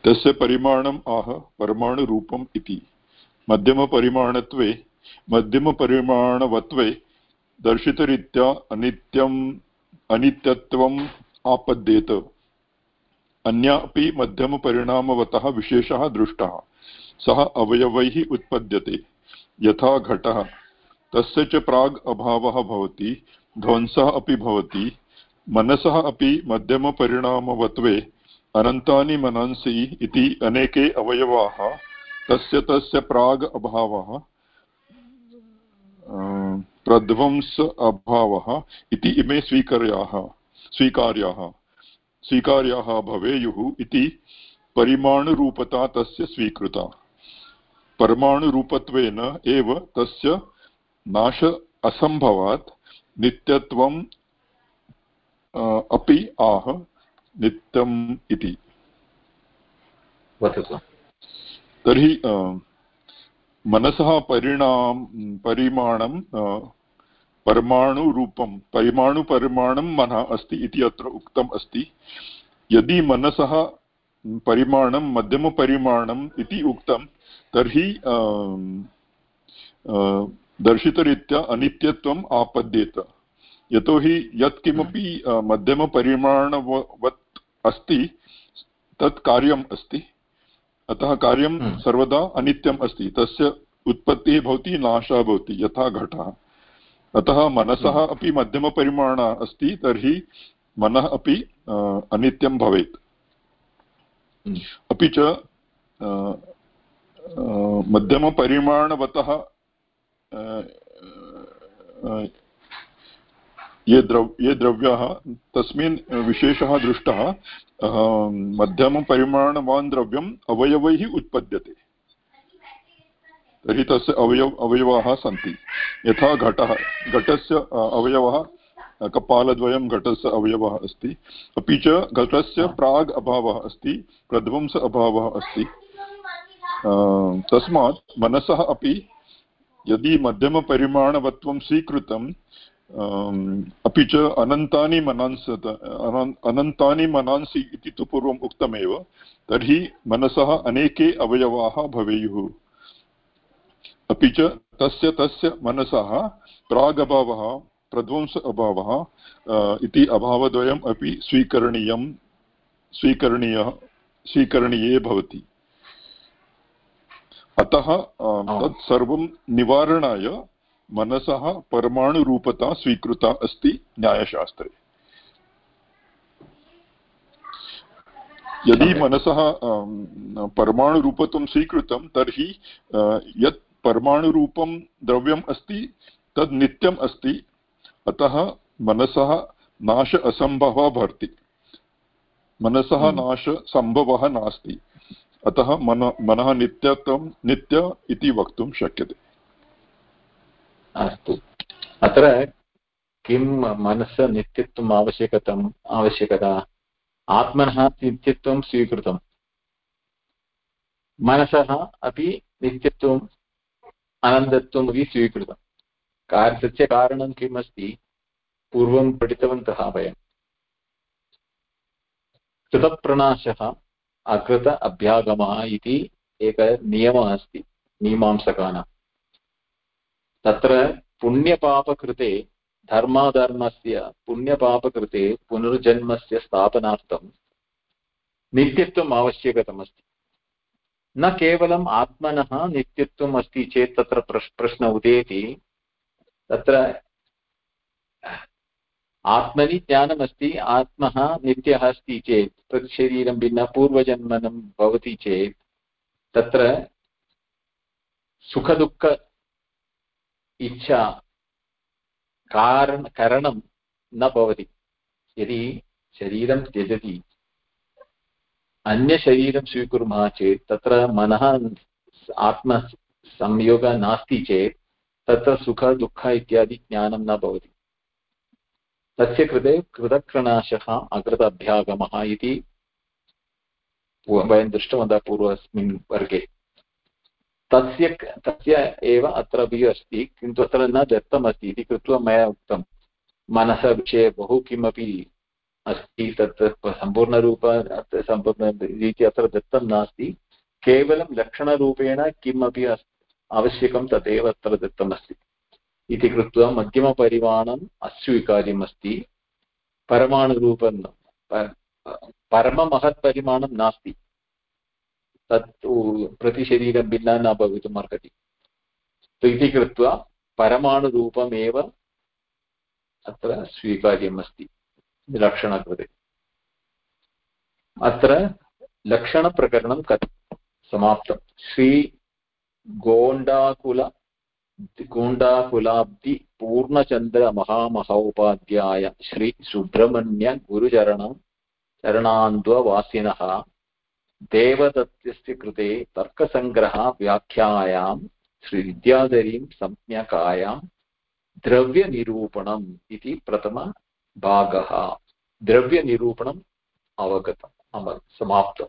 तस्य परिमाणम् आह, परमाणुरूपम् इति। मध्यमपरिमाणत्वे, मध्यमपरिमाणवत्वे दर्शितरीत्या अनित्यम्, अनित्यत्वम् आपद्येत। अन्या अपि मध्यमपरिणामवतः विशेषः दृष्टः। सः अवयवैः उत्पद्यते। यथा घटः। तस्य च प्राग् अभावः भवति, ध्वंसः अपि भवति। मनसः अपि मध्यमपरिणामवत्वे अनन्तानि मनंसि इति अनेके अवयवाः, तस्य तस्य प्राग् अभावः प्रध्वंस अभावः इति इमे स्वीकर्याः, स्वीकार्याः। स्वीकार्याः भवेयुः इति परिमाणरूपता तस्य स्वीकृता। परमाणुरूपत्वेन एव तस्य नाश असम्भवात्, नित्यत्वम् अपि आह। नित्यम् इति। तर्हि मनसः परिणाम परिमाणं परमाणुरूपं परिमाणुपरिमाणं मनः अस्ति इति अत्र उक्तम् अस्ति। यदि मनसः परिमाणं मध्यमपरिमाणम् इति उक्तं तर्हि दर्शितरीत्या अनित्यत्वम् आपद्येत। यतोहि यत्किमपि मध्यमपरिमाणवत् अस्ति तत् कार्यम् अस्ति अतः कार्यं हम्म। सर्वदा अनित्यम् अस्ति तस्य उत्पत्तिः भवति नाशः भवति यथा घटः अतः मनसः हम्म। अपि मध्यमपरिमाण अस्ति तर्हि मनः अपि अनित्यं भवेत् हम्म। अपि च मध्यमपरिमाणवतः ये द्रव, ये द्रव्याः तस्मिन् विशेषः दृष्टः मध्यमपरिमाणवान् द्रव्यम् अवयवैः उत्पद्यते। तर्हि तस्य अवयव, अवयवाः सन्ति। यथा घटः, घटस्य अवयवः, कपालद्वयं घटस्य अवयवः अस्ति। अपि च घटस्य प्राग् अभावः अस्ति, प्रध्वंस अभावः अस्ति। तस्मात् मनसः अपि यदि मध्यमपरिमाणवत्वं स्वीकृतं अपि च अनन्तानि मनांस अनन्तानि मनांसि इति तु पूर्वम् उक्तमेव तर्हि मनसः अनेके अवयवाः भवेयुः। अपि च तस्य तस्य मनसः प्रागभावः प्रध्वंस अभावः इति अभावद्वयम् अपि स्वीकरणीयं स्वीकरणीयः स्वीकरणीये भवति। अतः तत् सर्वं निवारणाय मनसः परमाणुरूपता स्वीकृता अस्ति न्यायशास्त्रे। यदि मनसः परमाणुरूपत्वं स्वीकृतं तर्हि यत् परमाणुरूपं द्रव्यम् अस्ति तद् नित्यम् अस्ति अतः मनसः नाश असम्भवः भवति। मनसः हम्म। नाशसम्भवः नास्ति। अतः मन मनः नित्यत्वं नित्य इति वक्तुं शक्यते। अस्तु। अत्र किं मनसः नित्यत्वम् आवश्यकतम्, आवश्यकता? आत्मनः नित्यत्वं स्वीकृतं मनसः अपि नित्यत्वम् अनन्तत्वम् अपि स्वीकृतं कार् तस्य कारणं किम् अस्ति पूर्वं पठितवन्तः वयं। कृतप्रणाशः अकृत अभ्यागमः इति एकः नियमः अस्ति, मीमांसकानां। तत्र पुण्यपापकृते धर्माधर्मस्य पुण्यपापकृते पुनर्जन्मस्य स्थापनार्थं नित्यत्वम् आवश्यकतमस्ति। न केवलम् आत्मनः नित्यत्वम् अस्ति चेत् तत्र प्रश्, प्रश्न उदेति, तत्र आत्मनि ज्ञानमस्ति, आत्मः नित्यः अस्ति चेत्, तत् शरीरं भिन्न पूर्वजन्मनं भवति चेत्, तत्र सुखदुःख इच्छा कारण करणं न भवति। यदि शरीरं त्यजति, अन्यशरीरं स्वीकुर्मः चेत्, तत्र मनः आत्मसंयोगः नास्ति चेत्, तत्र सुख, दुःख इत्यादि ज्ञानं न भवति। तस्य कृते कृतक्रणाशः अकृत इति वयं दृष्टवन्तः पूर्वस्मिन् वर्गे। तस्य तस्य एव अत्र अपि अस्ति, किन्तु अत्र न दत्तमस्ति इति कृत्वा मया उक्तं। मनसः विषये बहु किमपि अस्ति तत् सम्पूर्णरूप सम्पूर्णरीत्या अत्र दत्तं नास्ति। केवलं लक्षणरूपेण किमपि आवश्यकं तदेव अत्र दत्तमस्ति। इति कृत्वा मध्यमपरिमाणम् अस्वीकार्यम् अस्ति परमाणुरूपं परममहत्परिमाणं नास्ति। तत्तु प्रतिशरीरं भिन्ना न भवितुम् अर्हति इति कृत्वा परमाणुरूपमेव अत्र स्वीकार्यम् अस्ति लक्षणकृते अत्र लक्षणप्रकरणं कथं समाप्तं? श्रीगोण्डाकुल गोण्डाकुलाब्धि पूर्णचन्द्रमहामहोपाध्याय श्रीसुब्रह्मण्यगुरुचरणं चरणान्द्ववासिनः देवदत्तस्य कृते तर्कसङ्ग्रहव्याख्यायां श्रीविद्याधरीं संज्ञकायां द्रव्यनिरूपणम् इति प्रथमभागः द्रव्यनिरूपणम् अवगतम् अव समाप्तम्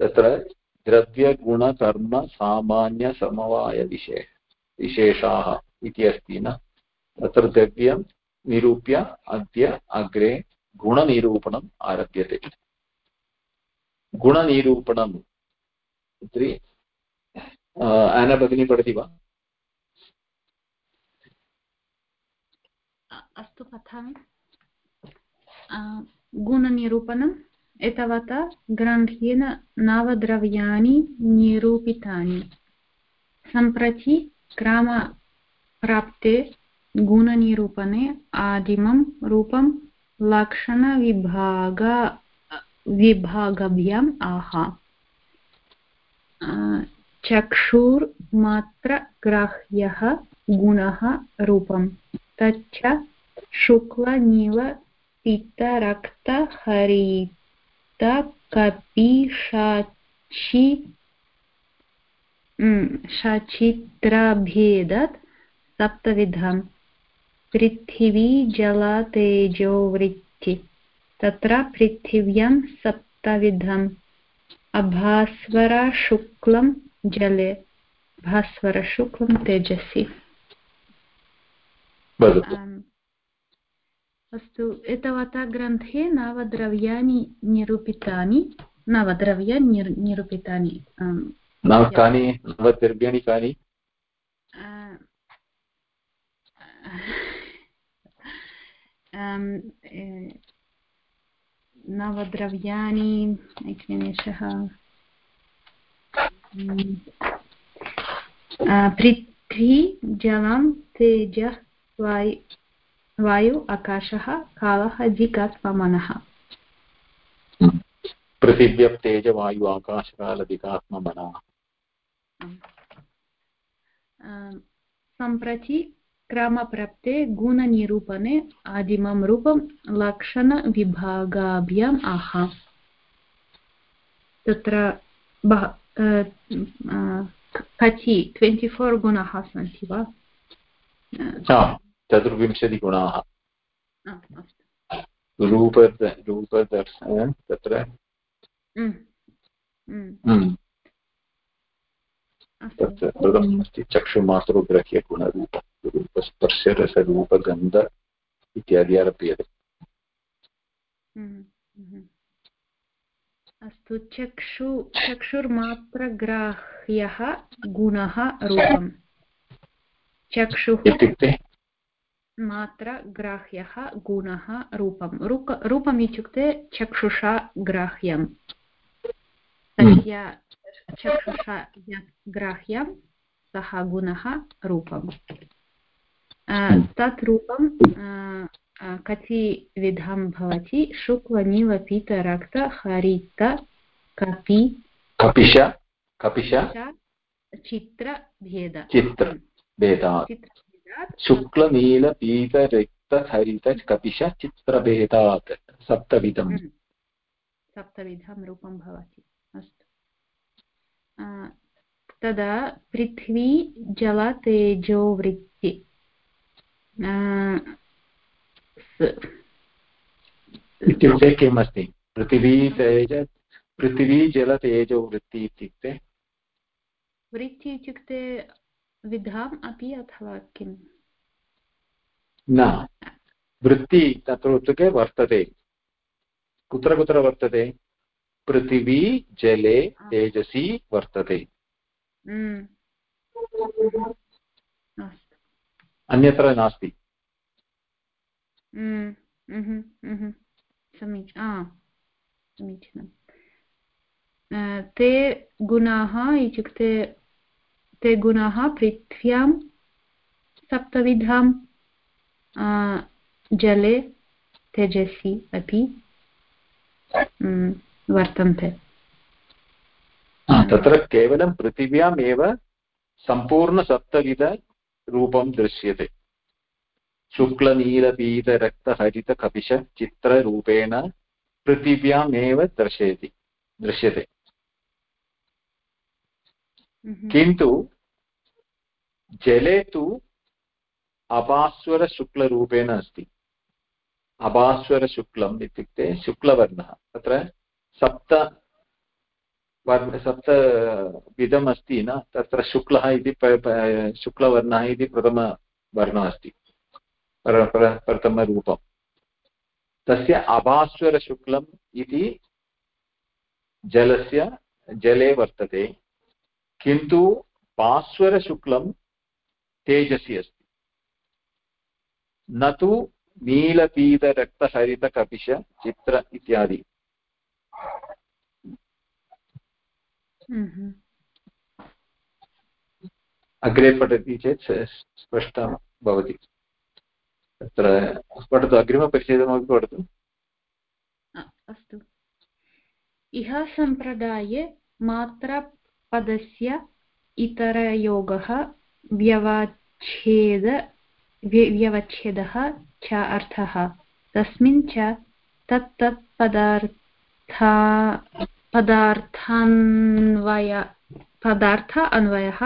तत्र द्रव्यगुणकर्मसामान्यसमवायविशे विशेषाः इति अस्ति न? तत्र द्रव्यं निरूप्य अद्य अग्रे गुणनिरूपणम् आरभ्यते। गुणनिरूपणम् इति आना पठति वा अस्तु पठामि गुणनिरूपणम् एतावता ग्रन्थेन नवद्रव्याणि निरूपितानि सम्प्रति क्रमप्राप्ते गुणनिरूपणे आदिमं रूपं लक्षणविभाग विभागभ्याम् आह। चक्षुर्मात्रग्राह्यः गुणः रूपं तच्च शुक्लनिव पितरक्तहरितकपिशाचि सचित्रभेदात् सप्तविधम्। पृथिवी जलतेजो वृत्ति तत्र पृथिव्यां सप्तविधम्। अभास्वरशुक्लं जले। भास्वरशुक्लं तेजसि। अस्तु एतावता ग्रन्थे नवद्रव्याणि निरूपितानि। नवद्रव्याणि निरूपितानि। कानि नवद्रव्याणि कानि? नवद्रव्याणि एकनिमेषः पृथ्वी जलं तेजः वायु वायु आकाशः कालः जिगात्मनः पृथिव्यः तेजवायु आकाशकालदिकात्मनः सम्प्रति क्रमप्राप्ते गुणनिरूपणे आदिमं रूपं लक्षणविभागाभ्याम् आह तत्र कति ट्वेण्टि फोर् गुणाः सन्ति वा चतुर्विंशतिगुणाः रूप रूपदर्शन तत्र ग्रह्यगुणरूप रूपस्पर्शरसरूपगन्ध इत्यादि आरभ्यते अस्तु चक्षु चक्षुर्मात्रग्राह्यः गुणः रूपम् चक्षुः इत्युक्ते मात्रग्राह्यः गुणः रूपं रूप रूपम् इत्युक्ते चक्षुषा ग्राह्यं तस्य चक्षुषा ग्राह्यं सः गुणः रूपम् तत् रूपं कति विधं भवति? शुक्लनीलपीतरक्त हरित कपि कपिश कपिश? चित्रभेद चित्रभेदात् शुक्लनीलपीतरक्तहरित कपिश चित्रभेदात् सप्तविधम्। सप्तविधं रूपं भवति। अस्तु। तदा पृथ्वी जलतेजोवृत्ति इत्युक्ते किम् अस्ति पृथिवी तेज पृथिवी जलतेजोवृत्ति इत्युक्ते? वृत्ति इत्युक्ते विधाम् अपि अथवा किम्? न। वृत्ति तत्र इत्युक्ते वर्तते। कुत्र कुत्र वर्तते? पृथिवी जले तेजसि वर्तते। अन्यत्र नास्ति। समीचीनं ते गुणाः इत्युक्ते ते गुणाः पृथ्व्यां सप्तविधां जले तेजसि अपि वर्तन्ते। तत्र केवलं पृथिव्याम् एव सम्पूर्णसप्तविधरूपं दृश्यते शुक्लनीलपीतरक्तहरितकपिशचित्ररूपेण पृथिव्यामेव दर्शयति दृश्यते किन्तु जले तु अभास्वरशुक्लरूपेण अस्ति अभास्वरशुक्लम् इत्युक्ते शुक्लवर्णः तत्र सप्त वर्ण सप्तविधम् अस्ति न? तत्र शुक्लः इति शुक्लवर्णः इति प्रथमवर्णः अस्ति। प्रथमरूपं तस्य अभास्वरशुक्लम् इति जलस्य, जले वर्तते। किन्तु भास्वरशुक्लं तेजसि अस्ति। न तु नीलपीतरक्तहरितकपिश, चित्र इत्यादि। अग्रे पठति चेत् स्पष्टं भवति। तत्र पठतु अग्रिमपरिच्छेदमपि पठतु। अस्तु। इह सम्प्रदाये मात्रापदस्य इतरयोगः व्यवच्छेद व्यवच्छेदः च अर्थः। तस्मिन् च तत्तत् पदार्था पदार्थान्वय पदार्थ अन्वयः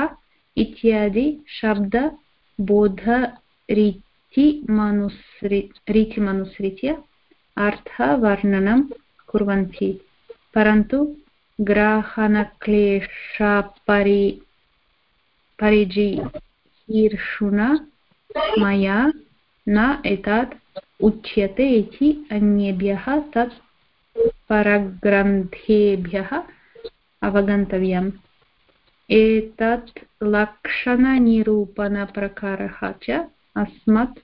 इत्यादि शब्दबोधरीतिमनुसृ रीतिमनुसृत्य अर्थवर्णनं कुर्वन्ति, परन्तु ग्राहणक्लेशापरि परिजीर्षुणा मया न एतत् उच्यते इति अन्येभ्यः तत् परग्रन्थेभ्यः अवगन्तव्यम्। एतत् लक्षणनिरूपणप्रकारः च अस्मत्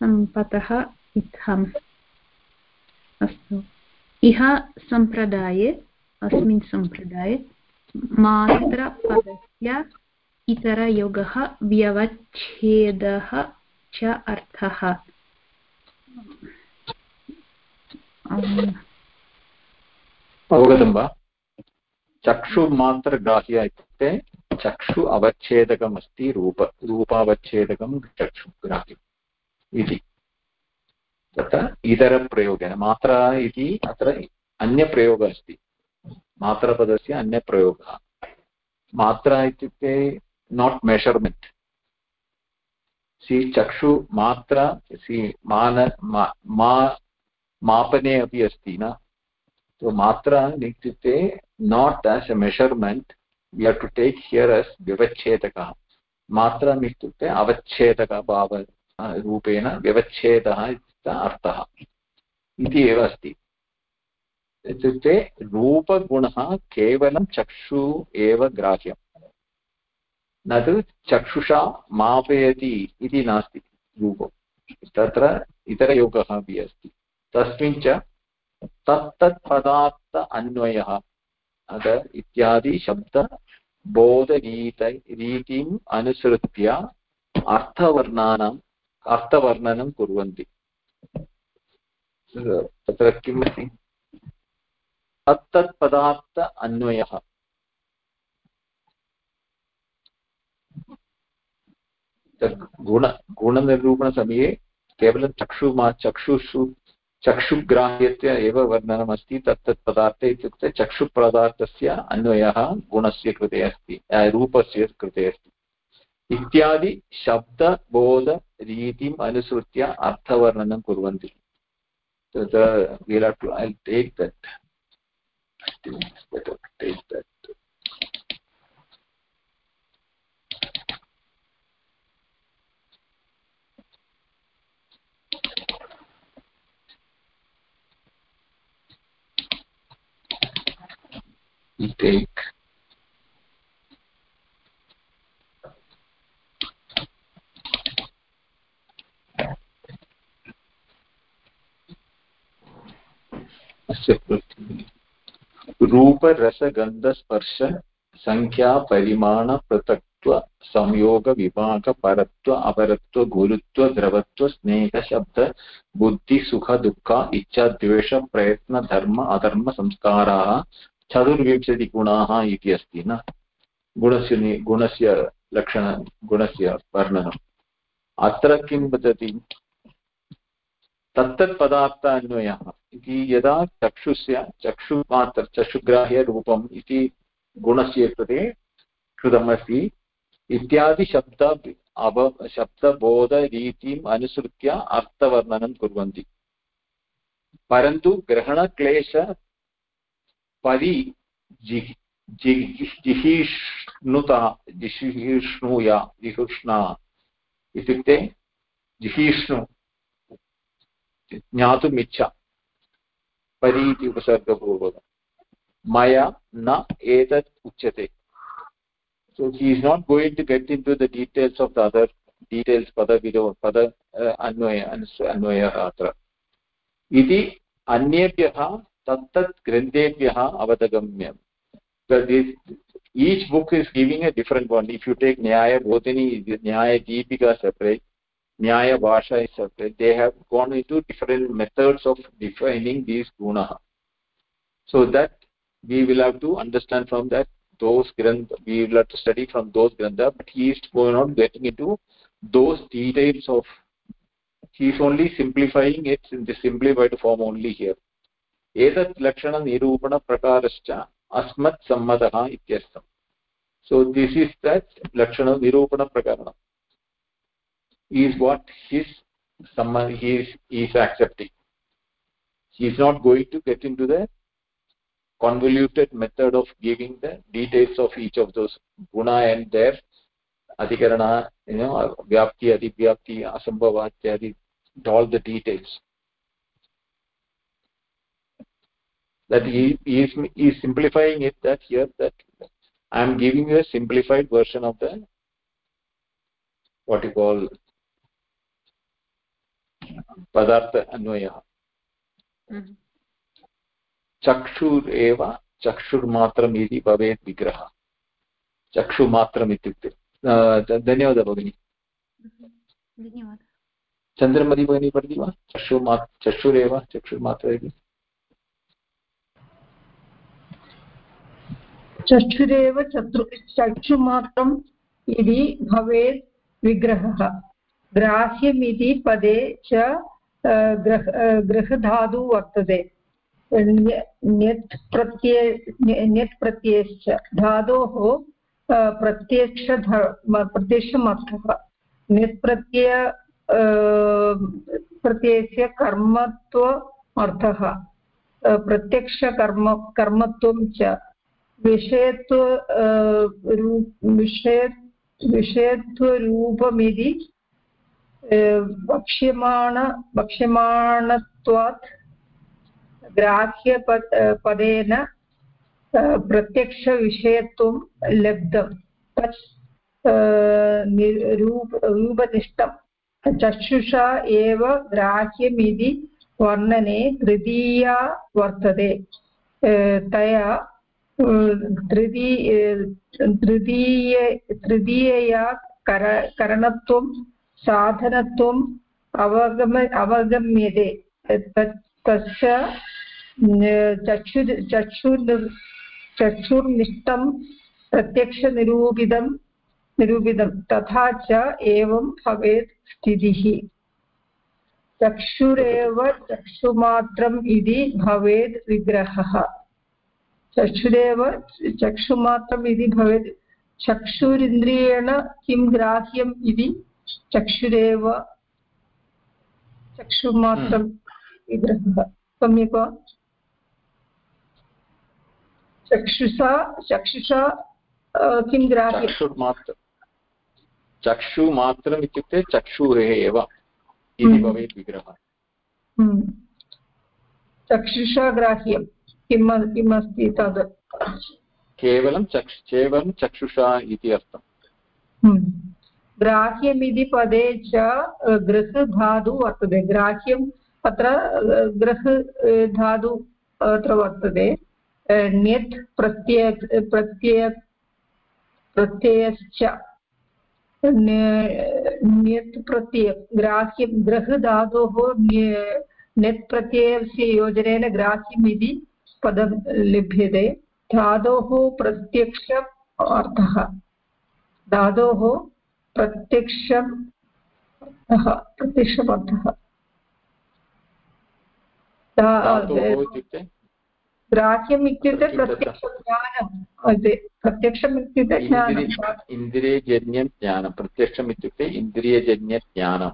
सम्पतः इत्थम्। अस्तु। इह सम्प्रदाये, अस्मिन् सम्प्रदाये मात्रपदस्य इतरयोगः व्यवच्छेदः च अर्थः। अवगतं वा? चक्षुमात्रग्राह्य इत्युक्ते चक्षु अवच्छेदकम् अस्ति रूप, रूपावच्छेदकं चक्षुग्राह्यम् इति। तत्र इतरप्रयोगेन, मात्रा इति अत्र अन्यप्रयोगः अस्ति। मात्रपदस्य अन्यप्रयोगः। मात्रा इत्युक्ते नाट् मेशर्मेण्ट् सि चक्षु मात्रा, सि मान मा, मापने अपि अस्ति न? So matra ityukte not as a measurement we have to take here as vyavachedaka matra ityukte avachedaka bhava रूपेण व्यवच्छेदः अर्थः इति एव अस्ति इत्युक्ते रूपगुणः केवलं चक्षु एव ग्राह्यं न तु चक्षुषा मापयति इति नास्ति रूपं तत्र इतरयोगः अपि अस्ति तस्मिन् च तत्तत् पदार्थ अन्वयः। अद इत्यादि शब्दबोधरीत रीतिम् अनुसृत्य अर्थवर्णानाम् अर्थवर्णनं कुर्वन्ति। तत्र किम् अस्ति? तत्तत् अन्वयः। गुण गुणनिरूपणसमये केवलं चक्षुमा चक्षुषु चक्षुग्राह्यस्य एव वर्णनमस्ति, तत्तत् पदार्थे इत्युक्ते चक्षुपदार्थस्य अन्वयः गुणस्य कृते अस्ति रूपस्य कृते अस्ति। इत्यादि शब्दबोधरीतिम् अनुसृत्य अर्थवर्णनं कुर्वन्ति। we'll have I'll take that better take that take. रूपरसगन्धस्पर्श सङ्ख्या परिमाण पृथक्त्व संयोग विभाग परत्व अपरत्व गुरुत्व द्रवत्व स्नेह शब्द बुद्धि सुख चतुर्विंशतिगुणाः इति अस्ति न? गुणस्य गुणस्य लक्षण, गुणस्य वर्णनम्। अत्र किं वदति? तत्तत् पदार्थ अन्वयः इति यदा चक्षुस्य चक्षुमात्र चक्षुग्राह्यरूपम् इति गुणस्य कृते कृतमस्ति, इत्यादि शब्द अव, शब्दबोधरीतिम् अनुसृत्य अर्थवर्णनं कुर्वन्ति। परन्तु ग्रहणक्लेश परि जिहिष्णुता जिहिष्णुया जिहुष्णा इत्युक्ते जिहीष्णु ज्ञातुम् इच्छा परि इति उपसर्गपूर्वकं। मया न एतत् उच्यते। He is not going to get into the details of the other details pada vido pada uh, अन्वय अन्वयः अत्र। इति अन्येभ्यः तत्तत् ग्रन्थेभ्यः अवगम्यम् each book is giving a different one if you take nyaya bodhini nyaya deepika separate nyaya bhasha is separate they have gone into different methods of defining these guna so that we will have to understand from that those grantha we will have to study from those grantha but he is going on getting into those details of he is only simplifying it in the simplified form only here एतत् लक्षणनिरूपणप्रकारश्च अस्मत् सम्मतः इत्यर्थम् so this is that lakshana nirupana prakarana is what his he is, he is accepting he is not going to get into the convoluted method of giving the details of each of those guna and their adhikarana you know vyapti adhivyapti asambhava ityadi all the details that he, he is he is simplifying it that here that i am giving you a simplified version of the what you call padartha anvaya mm -hmm. चक्षुरेव चक्षुर्मात्रम् इति भवेत् विग्रहः चक्षुमात्रम् इत्युक्ते धन्यवादः भगिनि चन्द्रमति भगिनी पठति वा चक्षुमा चक्षुरेव चक्षुर्मात्र इति चक्षुरेव चतु चक्षुमात्रम् इति भवेत् विग्रहः। ग्राह्यमिति पदे च ग्रह गृहधातु वर्तते। ण्यत् प्रत्यय ण्यत् प्रत्ययश्च। धातोः प्रत्यक्ष प्रत्यक्षम् अर्थः ण्यत् प्रत्यय प्रत्ययस्य कर्मत्व अर्थः। प्रत्यक्षकर्म, कर्मत्वं च। विषयत्व विषय विषयत्वरूपमिति वक्ष्यमाण वक्ष्यमाणत्वात् ग्राह्यपद पदेन प्रत्यक्षविषयत्वं लब्धं तत् रूप रूपनिष्ठं चक्षुषा एव ग्राह्यमिति वर्णने तृतीया वर्तते तया तृतीय तृतीय तृतीयया कर करणत्वं साधनत्वम् अवगम अवगम्यते तत् तस्य चक्षु चक्षुर् चक्षुर्निष्ठं प्रत्यक्षनिरूपितं निरूपितं तथा च एवं भवेत् स्थितिः चक्षुरेव चक्षुमात्रम् इति भवेत् विग्रहः चक्षुरेव चक्षुमात्रम् इति भवेत्। चक्षुरिन्द्रियेण किं ग्राह्यम् इति चक्षुरेव चक्षुमात्रं विग्रहः सम्यक् वा? चक्षुषा चक्षुषा किं ग्राह्य चक्षुर्मात्र चक्षुमात्रम् इत्युक्ते चक्षुरेः एव इति हम्म। भवेत् विग्रहः। हम्म। चक्षुषा ग्राह्यं किम् किम् अस्ति तद्? केवलं चक्ष केवलं चक्षुषा इति अर्थम्। हम्म। ग्राह्यमिति पदे च गृहधातु वर्तते। ग्राह्यं अत्र गृह धातु अत्र वर्तते। ण्यत् प्रत्यय प्रत्यय प्रत्ययश्च। ण्यत् प्रत्यय। ग्राह्यं गृहधातोः ण्यत् प्रत्ययस्य योजनेन ग्राह्यम् इति पदं लभ्यते धातोः प्रत्यक्ष अर्थः धातोः प्रत्यक्षम् अर्थः प्रत्यक्षमर्थः ग्राह्यम् इत्युक्ते प्रत्यक्षज्ञानं प्रत्यक्षम् इत्युक्ते इन्द्रियजन्यं ज्ञानं। प्रत्यक्षम् इत्युक्ते इन्द्रियजन्यज्ञानं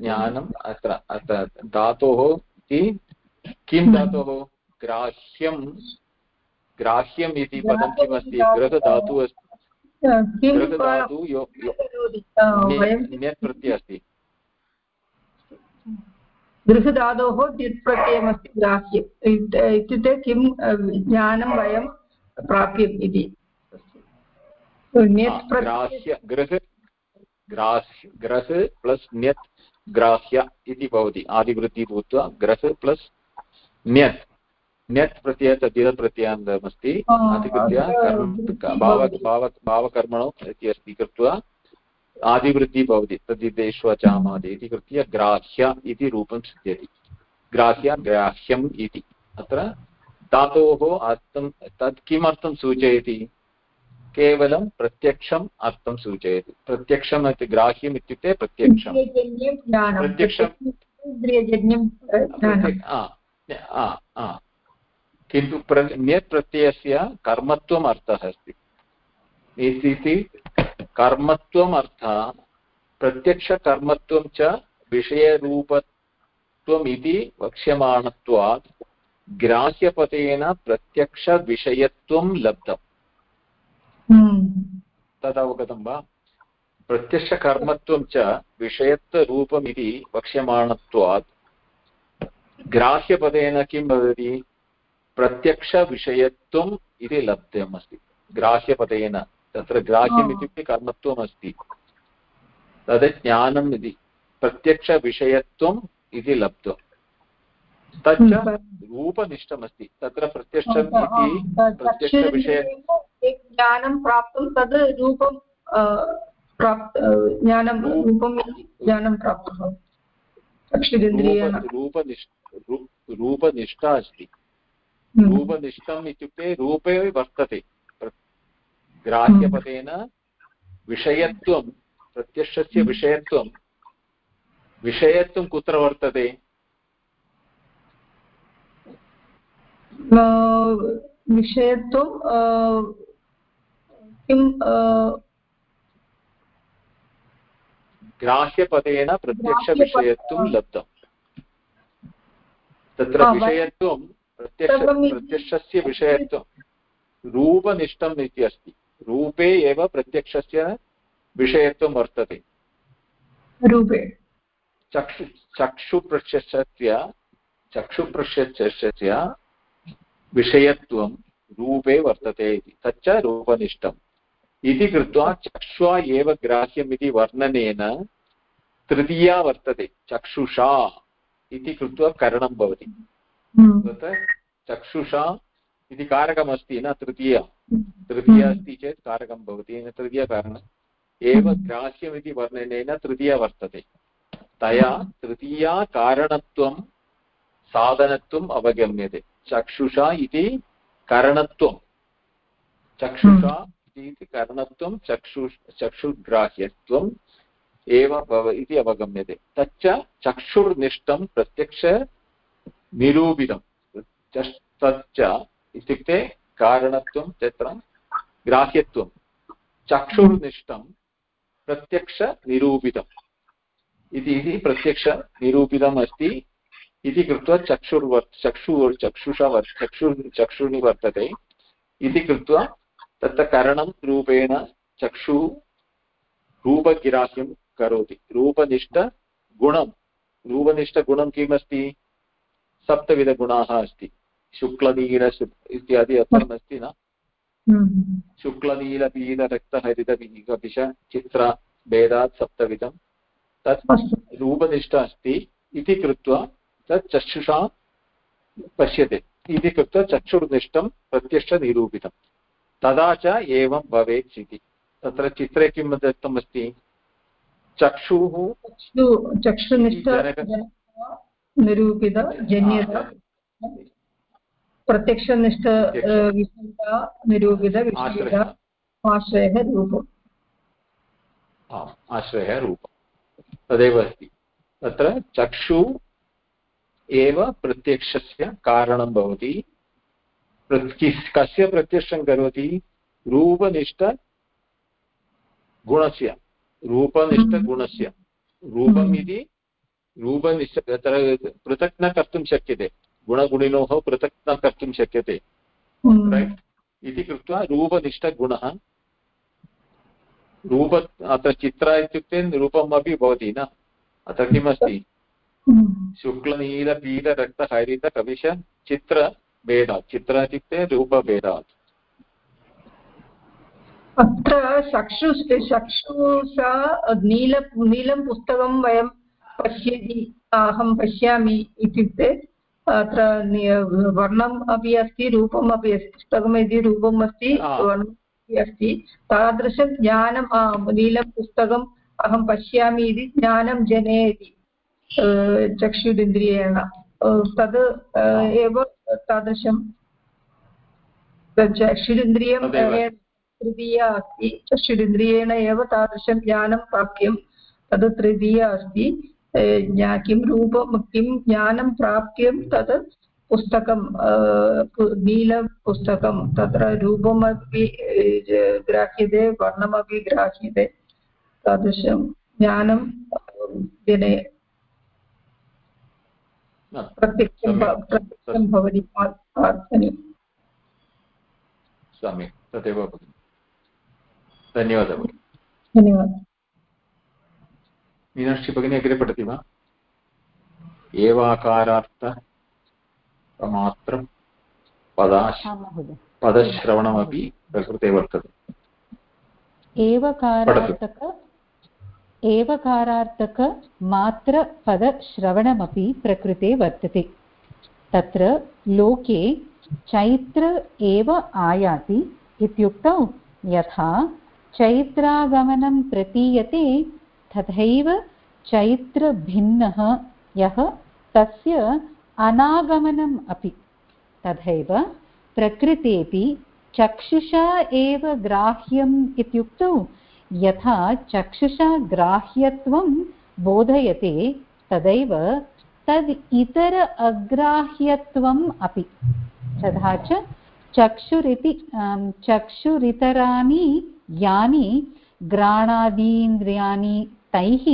ज्ञानम् अत्र अत्र धातोः इति किं धातोः? ग्राह्यं ग्राह्यम् इति पदं किमस्ति? गृहधातुः अस्ति। गृहधातु प्रत्ययः अस्ति। गृहधातोः प्रत्ययमस्ति ग्राह्यम् इत्युक्ते किं ज्ञानं वयं प्राप्यम् इति। ग्राह्य गृह ग्राह्य ग्रह प्लस् न्यत् ग्राह्य इति भवति। आदिवृत्तिः भूत्वा ग्रह प्लस् न्यत् न्यत् प्रत्ययः तद्धितप्रत्ययान्तमस्ति अधिकृत्य भाव भाव इति अस्ति कृत्वा आदिवृद्धिः भवति। तद्धितेष्वचामादि इति कृत्य ग्राह्य इति रूपं सिद्ध्यति। ग्राह्य ग्राह्यम् इति। अत्र धातोः अर्थं तत् किमर्थं सूचयति? केवलं प्रत्यक्षम् अर्थं सूचयति। प्रत्यक्षम् इति ग्राह्यम् इत्युक्ते प्रत्यक्षं प्रत्यक्षं किन्तु प्र न्यत् प्रत्ययस्य कर्मत्वम् अर्थः अस्ति। इति कर्मत्वम् अर्थः प्रत्यक्षकर्मत्वं च विषयरूपत्वम् इति वक्ष्यमाणत्वात् ग्राह्यपतेन प्रत्यक्षविषयत्वं लब्धम्। हम्म। तदवगतं वा? प्रत्यक्षकर्मत्वं च विषयत्वरूपमिति वक्ष्यमाणत्वात् ग्राह्यपदेन किं भवति? प्रत्यक्षविषयत्वम् इति लब्धम् अस्ति ग्राह्यपदेन तत्र ग्राह्यम् इत्युक्ते कर्मत्वम् अस्ति तद् ज्ञानम् इति। प्रत्यक्षविषयत्वम् इति लब्धम् तच्च रूपनिष्ठमस्ति। तत्र प्रत्यक्षम् इति प्रत्यक्षविषय ज्ञानं प्राप्तुं तद् रूपं ज्ञानं रूपं ज्ञानं प्राप्तं रूपनिष्ठा अस्ति। हम्म। रूपनिष्ठम् इत्युक्ते रूपे वर्तते। ग्राह्यपदेन विषयत्वं प्रत्यक्षस्य हम्म। विषयत्वं विषयत्वं कुत्र वर्तते? विषयत्वं किं ग्राह्यपदेन प्रत्यक्षविषयत्वं लब्धम्। तत्र विषयत्वं प्रत्यक्ष प्रत्यक्षस्य विषयत्वं। रूपनिष्ठम् इति अस्ति। रूपे एव प्रत्यक्षस्य विषयत्वं वर्तते। रूपे। चक्षु चक्षुप्रत्यक्षस्य चक्षुप्रत्यक्षस्य विषयत्वं रूपे वर्तते इति। तच्च रूपनिष्ठम्। इति कृत्वा चक्ष्वा एव ग्राह्यम् इति वर्णनेन तृतीया वर्तते। चक्षुषा। इति कृत्वा करणं भवति। हम्म। चक्षुषा इति कारकमस्ति न तृतीया। तृतीया हम्म। अस्ति चेत् कारकं भवति तृतीयकारणम् एव हम्म। ग्राह्यमिति वर्णनेन तृतीया वर्तते। तया तृतीया कारणत्वं साधनत्वम् अवगम्यते। चक्षुषा इति करणत्वं चक्षुषा इति करणत्वं चक्षु चक्षुर्ग्राह्यत्वम् एव भव इति अवगम्यते। तच्च चक्षुर्निष्ठं प्रत्यक्ष निरूपितं तच्च इत्युक्ते कारणत्वं तत्र ग्राह्यत्वं। चक्षुर्निष्ठं प्रत्यक्षनिरूपितम् इति प्रत्यक्षनिरूपितम् अस्ति। इति कृत्वा चक्षुर्वर्, चक्षु, चक्षुषा वर्, चक्षु चक्षुर्नि वर्तते। इति कृत्वा तत्र करणं रूपेण चक्षुः रूपग्राह्यं करोति। रूपनिष्ठगुणं रूपनिष्ठगुणं किमस्ति? सप्तविधगुणाः अस्ति। शुक्लनील इत्यादि अर्थम् अस्ति न? हम्म। शुक्लनीलपीतरक्तहरितपिश चित्रभेदात् सप्तविधं। तत् रूपनिष्ठ अस्ति इति कृत्वा तत् चक्षुषा पश्यते। इति कृत्वा चक्षुर्निष्ठं प्रत्यक्षनिरूपितं तदा च एवं भवेत् इति तत्र चित्रे किं दत्तमस्ति चक्षुः चक्षुनिष्ठ निरूपित जन्यता प्रत्यक्षनिष्ठ विषयता निरूपित विषयता आश्रयः रूपम्। आश्रयः रूपं तदेव अस्ति। तत्र चक्षु एव प्रत्यक्षस्य कारणं भवति। कस्य प्रत्यक्षं करोति? रूपनिष्ठगुणस्य रूपनिष्ठगुणस्य रूपम् इति रूपनिष्ठ तत्र पृथक् न कर्तुं शक्यते। गुणगुणिनोः पृथक् न कर्तुं शक्यते। रैट् इति कृत्वा रूपनिष्ठगुणः रूप अत्र चित्र इत्युक्ते रूपम् अपि भवति न? अत्र किमस्ति? शुक्लनीलपीतरक्तहरितकविश चित्रभेदात् चित्र इत्युक्ते रूपभेदात्। अत्र चक्षु चक्षुषा नील नीलं पुस्तकं वयं पश्यति अहं पश्यामि इत्युक्ते अत्र वर्णम् अपि अस्ति रूपम् अपि अस्ति पुस्तकम् इति रूपम् अस्ति वर्णम् अस्ति। तादृशं ज्ञानं नीलं पुस्तकम् अहं पश्यामि इति ज्ञानं जनयति चक्षुरिन्द्रियेण। तद् एव तादृशं। चक्षुरिन्द्रियं तृतीया अस्ति चक्षुरिन्द्रियेण एव तादृशं ज्ञानं प्राप्यं तद् तृतीया अस्ति किं रूपं किं ज्ञानं प्राप्यं तत् पुस्तकं। नीलपुस्तकं तत्र रूपमपि ग्राह्यते वर्णमपि ग्राह्यते। तादृशं ज्ञानं जने प्रत्यक्षं प्रत्यक्षं भवति प्रार्थने सम्यक् तदेव भगिनि धन्यवादः धन्यवादः। मीनाक्षी भगिनी अग्रे पठति वा? एवाकारार्थमात्रं पदाश् पदश्रवणमपि प्रकृते वर्तते। एवकारार्थक एवकारार्थकमात्रपदश्रवणमपि प्रकृते वर्तते। तत्र लोके चैत्र एव आयाति इत्युक्तौ यथा चैत्रागमनं प्रतीयते, तथैव चैत्रभिन्नः, यः तस्य अनागमनम् अपि। तथैव प्रकृतेऽपि चक्षुषा एव ग्राह्यम् इत्युक्तौ, यथा चक्षुषा ग्राह्यत्वं बोधयते, तदैव तद् इतर अग्राह्यत्वम् अपि। तथा च चक्षुरिति चक्षुरितराणि यानि घ्राणादीन्द्रियाणि तैः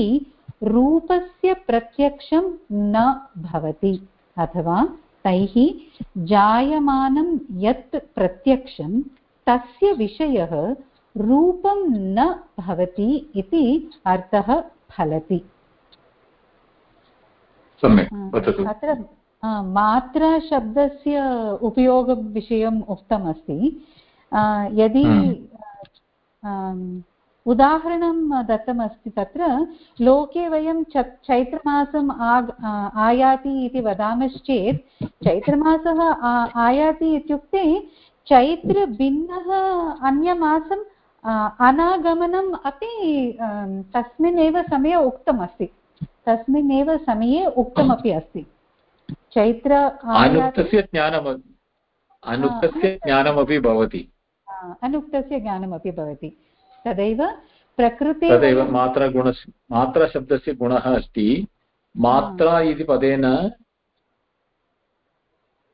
रूपस्य प्रत्यक्षं न भवति। अथवा तैः जायमानं यत् प्रत्यक्षं तस्य विषयः रूपं न भवति इति अर्थः फलति। अत्र मात्राशब्दस्य उपयोगविषयम् उक्तमस्ति। यदि उदाहरणं दत्तमस्ति तत्र। लोके वयं च चैत्रमासम् आग् आयाति इति वदामश्चेत् चैत्रमासः आयाति इत्युक्ते चैत्रभिन्नः अन्यमासं अनागमनम् अपि तस्मिन् एव समये उक्तमस्ति। तस्मिन् एव समये उक्तमपि अस्ति। चैत्र अनुक्तस्य ज्ञानम् अनुक्तस्य ज्ञानमपि भवति। अनुक्तस्य ज्ञानमपि भवति। तदैव प्रकृते तदेव मात्रागुणस्य मात्राशब्दस्य गुणः अस्ति। मात्रा इति पदेन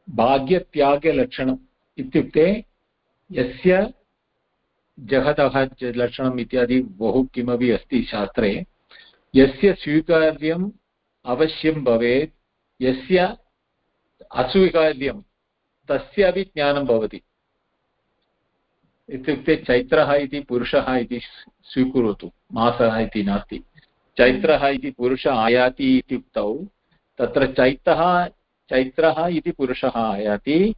भाग्यत्यागलक्षणम् इत्युक्ते यस्य जगतः लक्षणम् इत्यादि बहु किमपि अस्ति शास्त्रे यस्य स्वीकार्यम् अवश्यं भवेत् यस्य अस्वीकार्यं तस्य अपि ज्ञानं भवति। इत्युक्ते चैत्रः इति पुरुषः इति स्वीकरोतु मासः इति नास्ति। चैत्रः इति पुरुष आयाति इत्युक्तौ, तत्र चैतः चैत्रः इति पुरुषः आयाति,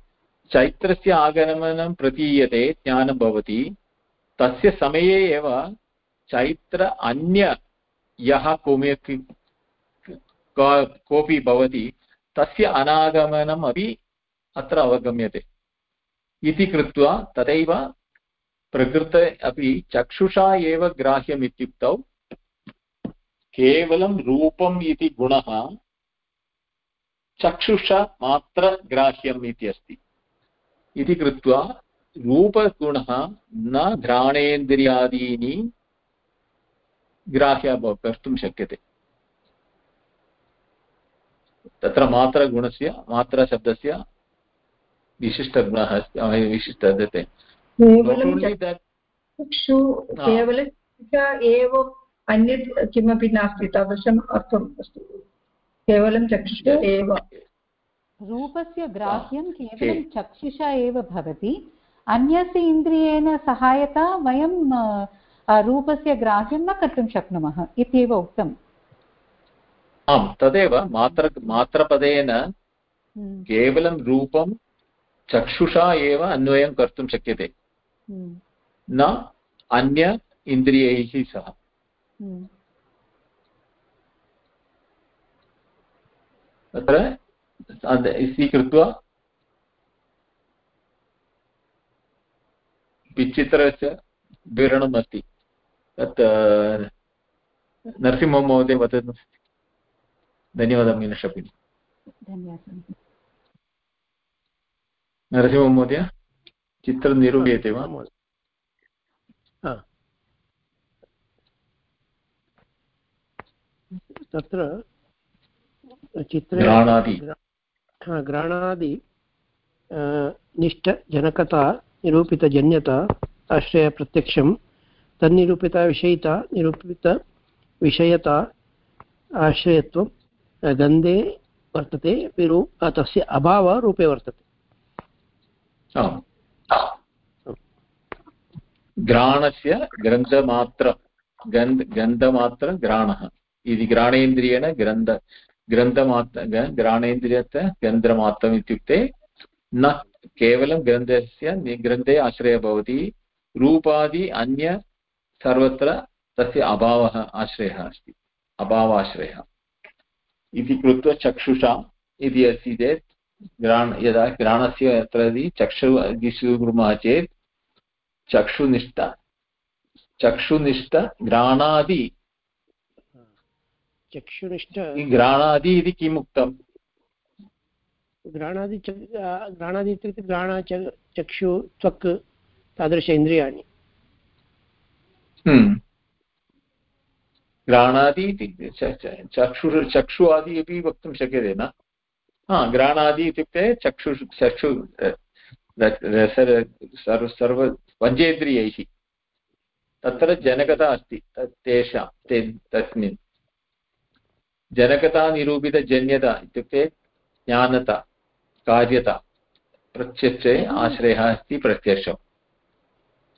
चैत्रस्य आगमनं प्रतीयते, ज्ञानं भवति। तस्य समये एव चैत्र अन्य यः कोमे कोऽपि भवति, तस्य अनागमनम् अपि अत्र अवगम्यते। इति कृत्वा तदैव प्रकृते अपि चक्षुषा एव ग्राह्यम् इत्युक्तौ केवलं रूपम् इति गुणः चक्षुषा मात्रग्राह्यम् इति अस्ति। इति कृत्वा रूपगुणः न घ्राणेन्द्रियादीनि ग्राह्य कर्तुं शक्यते। तत्र मात्रगुणस्य, मात्राशब्दस्य विशिष्टगुणः अस्ति विशिष्ट चक्षु केवलं एव अन्यत् किमपि नास्ति तादृशम् अर्थम् अस्ति। केवलं चक्षुष एव। रूपस्य ग्राह्यं केवलं चक्षुषा एव भवति। अन्यस्य इन्द्रियेण सहायता वयं रूपस्य ग्राह्यं न कर्तुं शक्नुमः इत्येव उक्तम्। आम् तदेव मात्र मात्रपदेन हम्म। केवलं रूपं चक्षुषा एव अन्वयं कर्तुं शक्यते। न अन्य इन्द्रियैः सह। हम्म। तत्र स्वीकृत्य विचित्रस्य विवरणम् अस्ति तत् नरसिंहमहोदय वदतु। धन्यवादः मीनशपिनि नरसिंहमहोदय? चित्रं निरूप्यते वा तत्र चित्रे घ्राणादि घ्राणादि निष्ठजनकता निरूपितजन्यता आश्रयप्रत्यक्षं तन्निरूपितविषयिता निरूपितविषयता आश्रयत्वं गन्धे वर्तते तस्य अभावः रूपे वर्तते घ्राणस्य ग्रन्थमात्र गन्ध गन्धमात्रघ्राणः इति घ्राणेन्द्रियेण ग्रन्थ ग्रन्थमात्र घ्राणेन्द्रियस्य गन्धमात्रम् इत्युक्ते न, केवलं ग्रन्थस्य ग्रन्थे आश्रयः भवति। रूपादि अन्य सर्वत्र तस्य अभावः आश्रयः अस्ति। अभावाश्रयः। इति कृत्वा चक्षुषा इति अस्ति चेत् ग्राण यदा घ्राणस्य अत्र यदि चक्षु स्वीकुर्मः चेत् चक्षुनिष्ठ चक्षुनिष्ठ घ्राणादि चक्षुनिष्ठ। घ्राणादि इति किम् उक्तम् घ्राणादि घ्राणादि इत्युक्ते घ्राण चक्षु त्वक् तादृश इन्द्रियाणि हम्म। घ्राणादि इति चक्षु चक्षु आदि अपि वक्तुं शक्यते न हा घ्राणादि इत्युक्ते चक्षु चक्षु सर्व पञ्चेन्द्रियैः तत्र जनकता अस्ति। तेषां ते तस्मिन्। जनकतानिरूपितजन्यता इत्युक्ते ज्ञानता कार्यता प्रत्यक्षे आश्रयः अस्ति प्रत्यक्षम्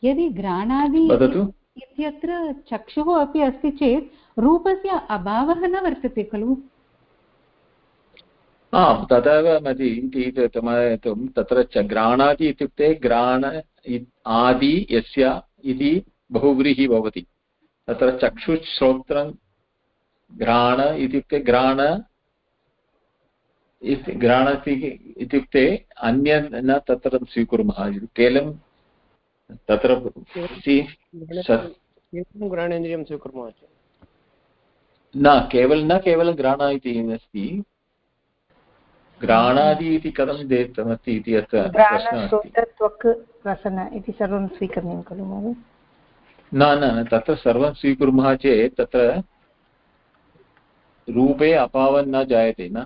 यदि घ्राणादि वदतु। इत्यत्र चक्षुः अपि अस्ति चेत् रूपस्य अभावः न वर्तते खलु? आम्। तदेव मति इति तत्र च घ्राणादि इत्युक्ते घ्राण आदि यस्य इति बहुव्रीहि भवति। तत्र चक्षुश्रोत्रं घ्राण इत्युक्ते घ्राण घ्राणति इत्युक्ते अन्य न तत्र स्वीकुर्मः। केवलं तत्र घ्राणेन्द्रियं स्वीकुर्मः न केवलं न केवलं घ्राण इति अस्ति। घ्राणादि इति कथं दत्तमस्ति इति अत्र प्रश्नः इति सर्वं स्वीकरणीयं खलु महोदय? न न तत्र सर्वं स्वीकुर्मः चेत् तत्र रूपे अभावः न जायते न?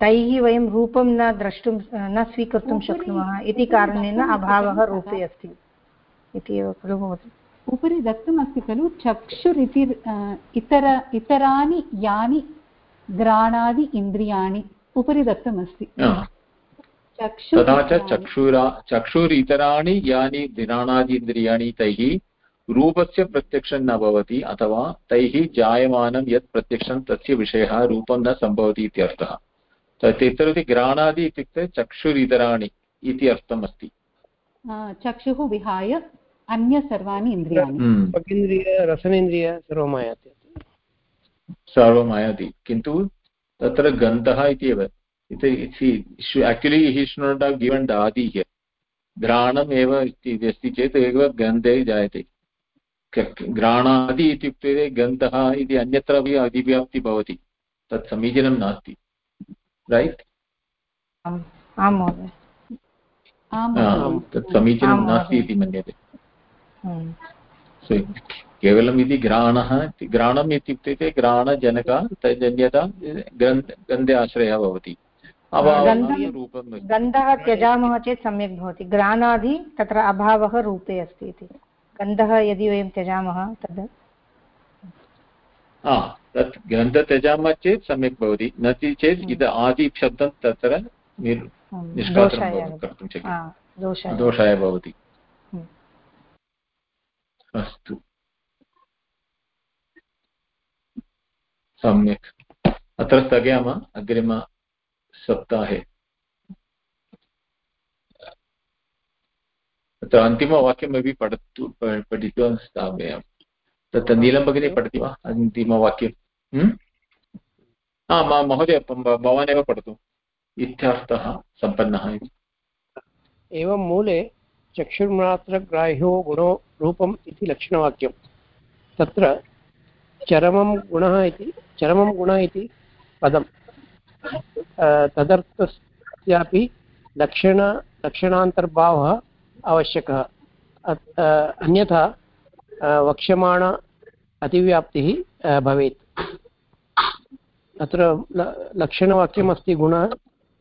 तैः वयं रूपं न द्रष्टुं न स्वीकर्तुं शक्नुमः इति कारणेन अभावः रूपे अस्ति। इति एव खलु भवति उपरि दत्तमस्ति खलु चक्षुरिति इतर इतराणि यानि घ्राणादि इन्द्रियाणि उपरि दत्तमस्ति तथा च चक्षुरा चक्षुरितराणि यानि घ्राणादि इन्द्रियाणि तैः रूपस्य प्रत्यक्षं न भवति अथवा तैः जायमानं यत् प्रत्यक्षं तस्य विषयः रूपं न सम्भवति इत्यर्थः तत्र घ्राणादि इत्युक्ते चक्षुरितराणि इति अर्थम् अस्ति चक्षुः विहाय अन्य सर्वाणि इन्द्रियाणि। रसनेन्द्रिय सर्वम् आयाति सर्वम् आयाति किन्तु तत्र गन्धः इति एव actually he should not have given the आदि हियर् घ्राणम् एव अस्ति चेत् एव गन्धे जायते। घ्राणादि इत्युक्ते गन्धः इति अन्यत्र अपि अधिव्याप्ति भवति। तत् समीचीनं नास्ति। रैट् आं महोदय। तत् समीचीनं नास्ति इति मन्यते। केवलम् इति घ्राणः घ्राणम् इत्युक्ते घ्राणजनक तजन्यता गन्धे आश्रयः भवति। गन्धः त्यजामः चेत् सम्यक् भवति। घ्राणादि तत्र अभावः रूपे अस्ति इति। गन्धः यदि वयं त्यजामः तद्। हा तत् गन्ध त्यजामः चेत् सम्यक् भवति। न चेत् इद आदिशब्दं तत्र निष्कासनं कर्तुं शक्यते। दोषाय। भवति। अस्तु। सम्यक्। अत्र स्थगयामः अग्रिमसप्ताहे तत्र अन्तिमवाक्यमपि पठतु पठित्वा स्थापयामि। तत्र नीलं भगिनी पठति वा? अन्तिमवाक्यं महोदय भवान् एव पठतु। इत्यर्थः सम्पन्नः इति। एवं मूले चक्षुर्मात्रग्राह्यो गुणो रूपम् इति लक्षणवाक्यं तत्र चरमं गुणः इति चरमं गुण इति पदं तदर्थस्यापि लक्षण लक्षणान्तर्भावः आवश्यकः। अन्यथा वक्ष्यमाण अतिव्याप्तिः भवेत्। अत्र लक्षणवाक्यमस्ति गुणः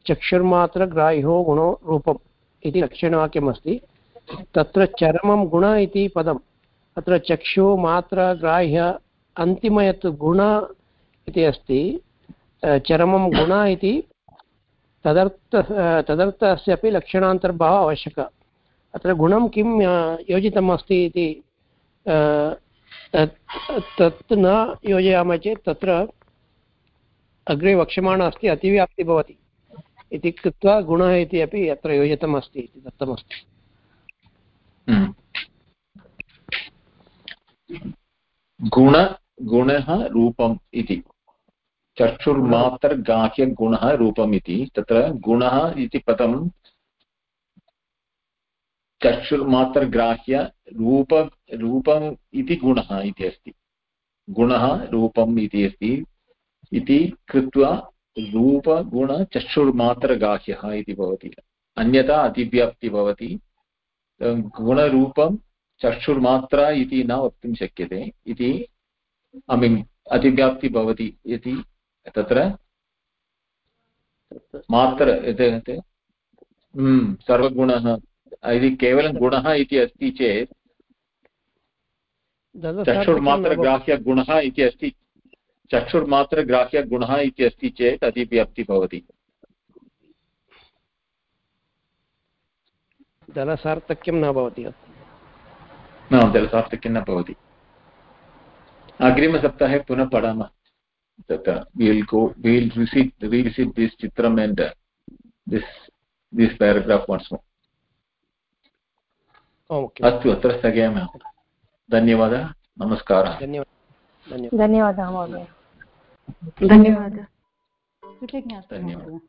चक्षुर्मात्रग्राह्यो गुणो रूपम् इति लक्षणवाक्यमस्ति। तत्र चरमं गुण इति पदम्। अत्र चक्षुमात्रग्राह्य अन्तिम यत् गुण इति अस्ति। चरमं गुण इति तदर्थ तदर्थस्य अपि लक्षणान्तर्भावः आवश्यकः। अत्र गुणं किं योजितम् अस्ति इति तत् न योजयामः चेत् तत्र अग्रे वक्ष्यमाणः अस्ति, अतिव्याप्तिः भवति। इति कृत्वा गुणः इति अपि अत्र योजितम् अस्ति इति दत्तमस्ति। गुण, गुणः रूपम् इति। चक्षुर्मात्रगाह्यगुणः रूपम् इति तत्र गुणः इति पदं चक्षुर्मात्रग्राह्य इति गुणः इति अस्ति। गुणः रूपम् इति अस्ति। इति कृत्वा रूपगुणचक्षुर्मात्रगाह्यः इति भवति। अन्यथा अतिव्याप्ति भवति। गुणरूपं चक्षुर्मात्रा इति न वक्तुं शक्यते। इति ऐ मीन् अतिव्याप्ति भवति इति तत्र? मात्र हम्म, सर्वगुणः। यदि केवलं गुणः इति अस्ति चेत् चक्षुर्मात्रग्राह्यगुणः इति अस्ति चक्षुर्मात्रग्राह्यगुणः इति अस्ति चेत् अतिव्याप्ति भवति। दलसार्थक्यं न भवति न दलसार्थक्यं न भवति। अग्रिमसप्ताहे पुनः पठामः। तत्र will go will recite recite this चित्रम् and this this paragraph once more अस्तु अत्र स्थगयामः धन्यवादः नमस्कारः। धन्यवादः महोदय। धन्यवादः। धन्यवादः।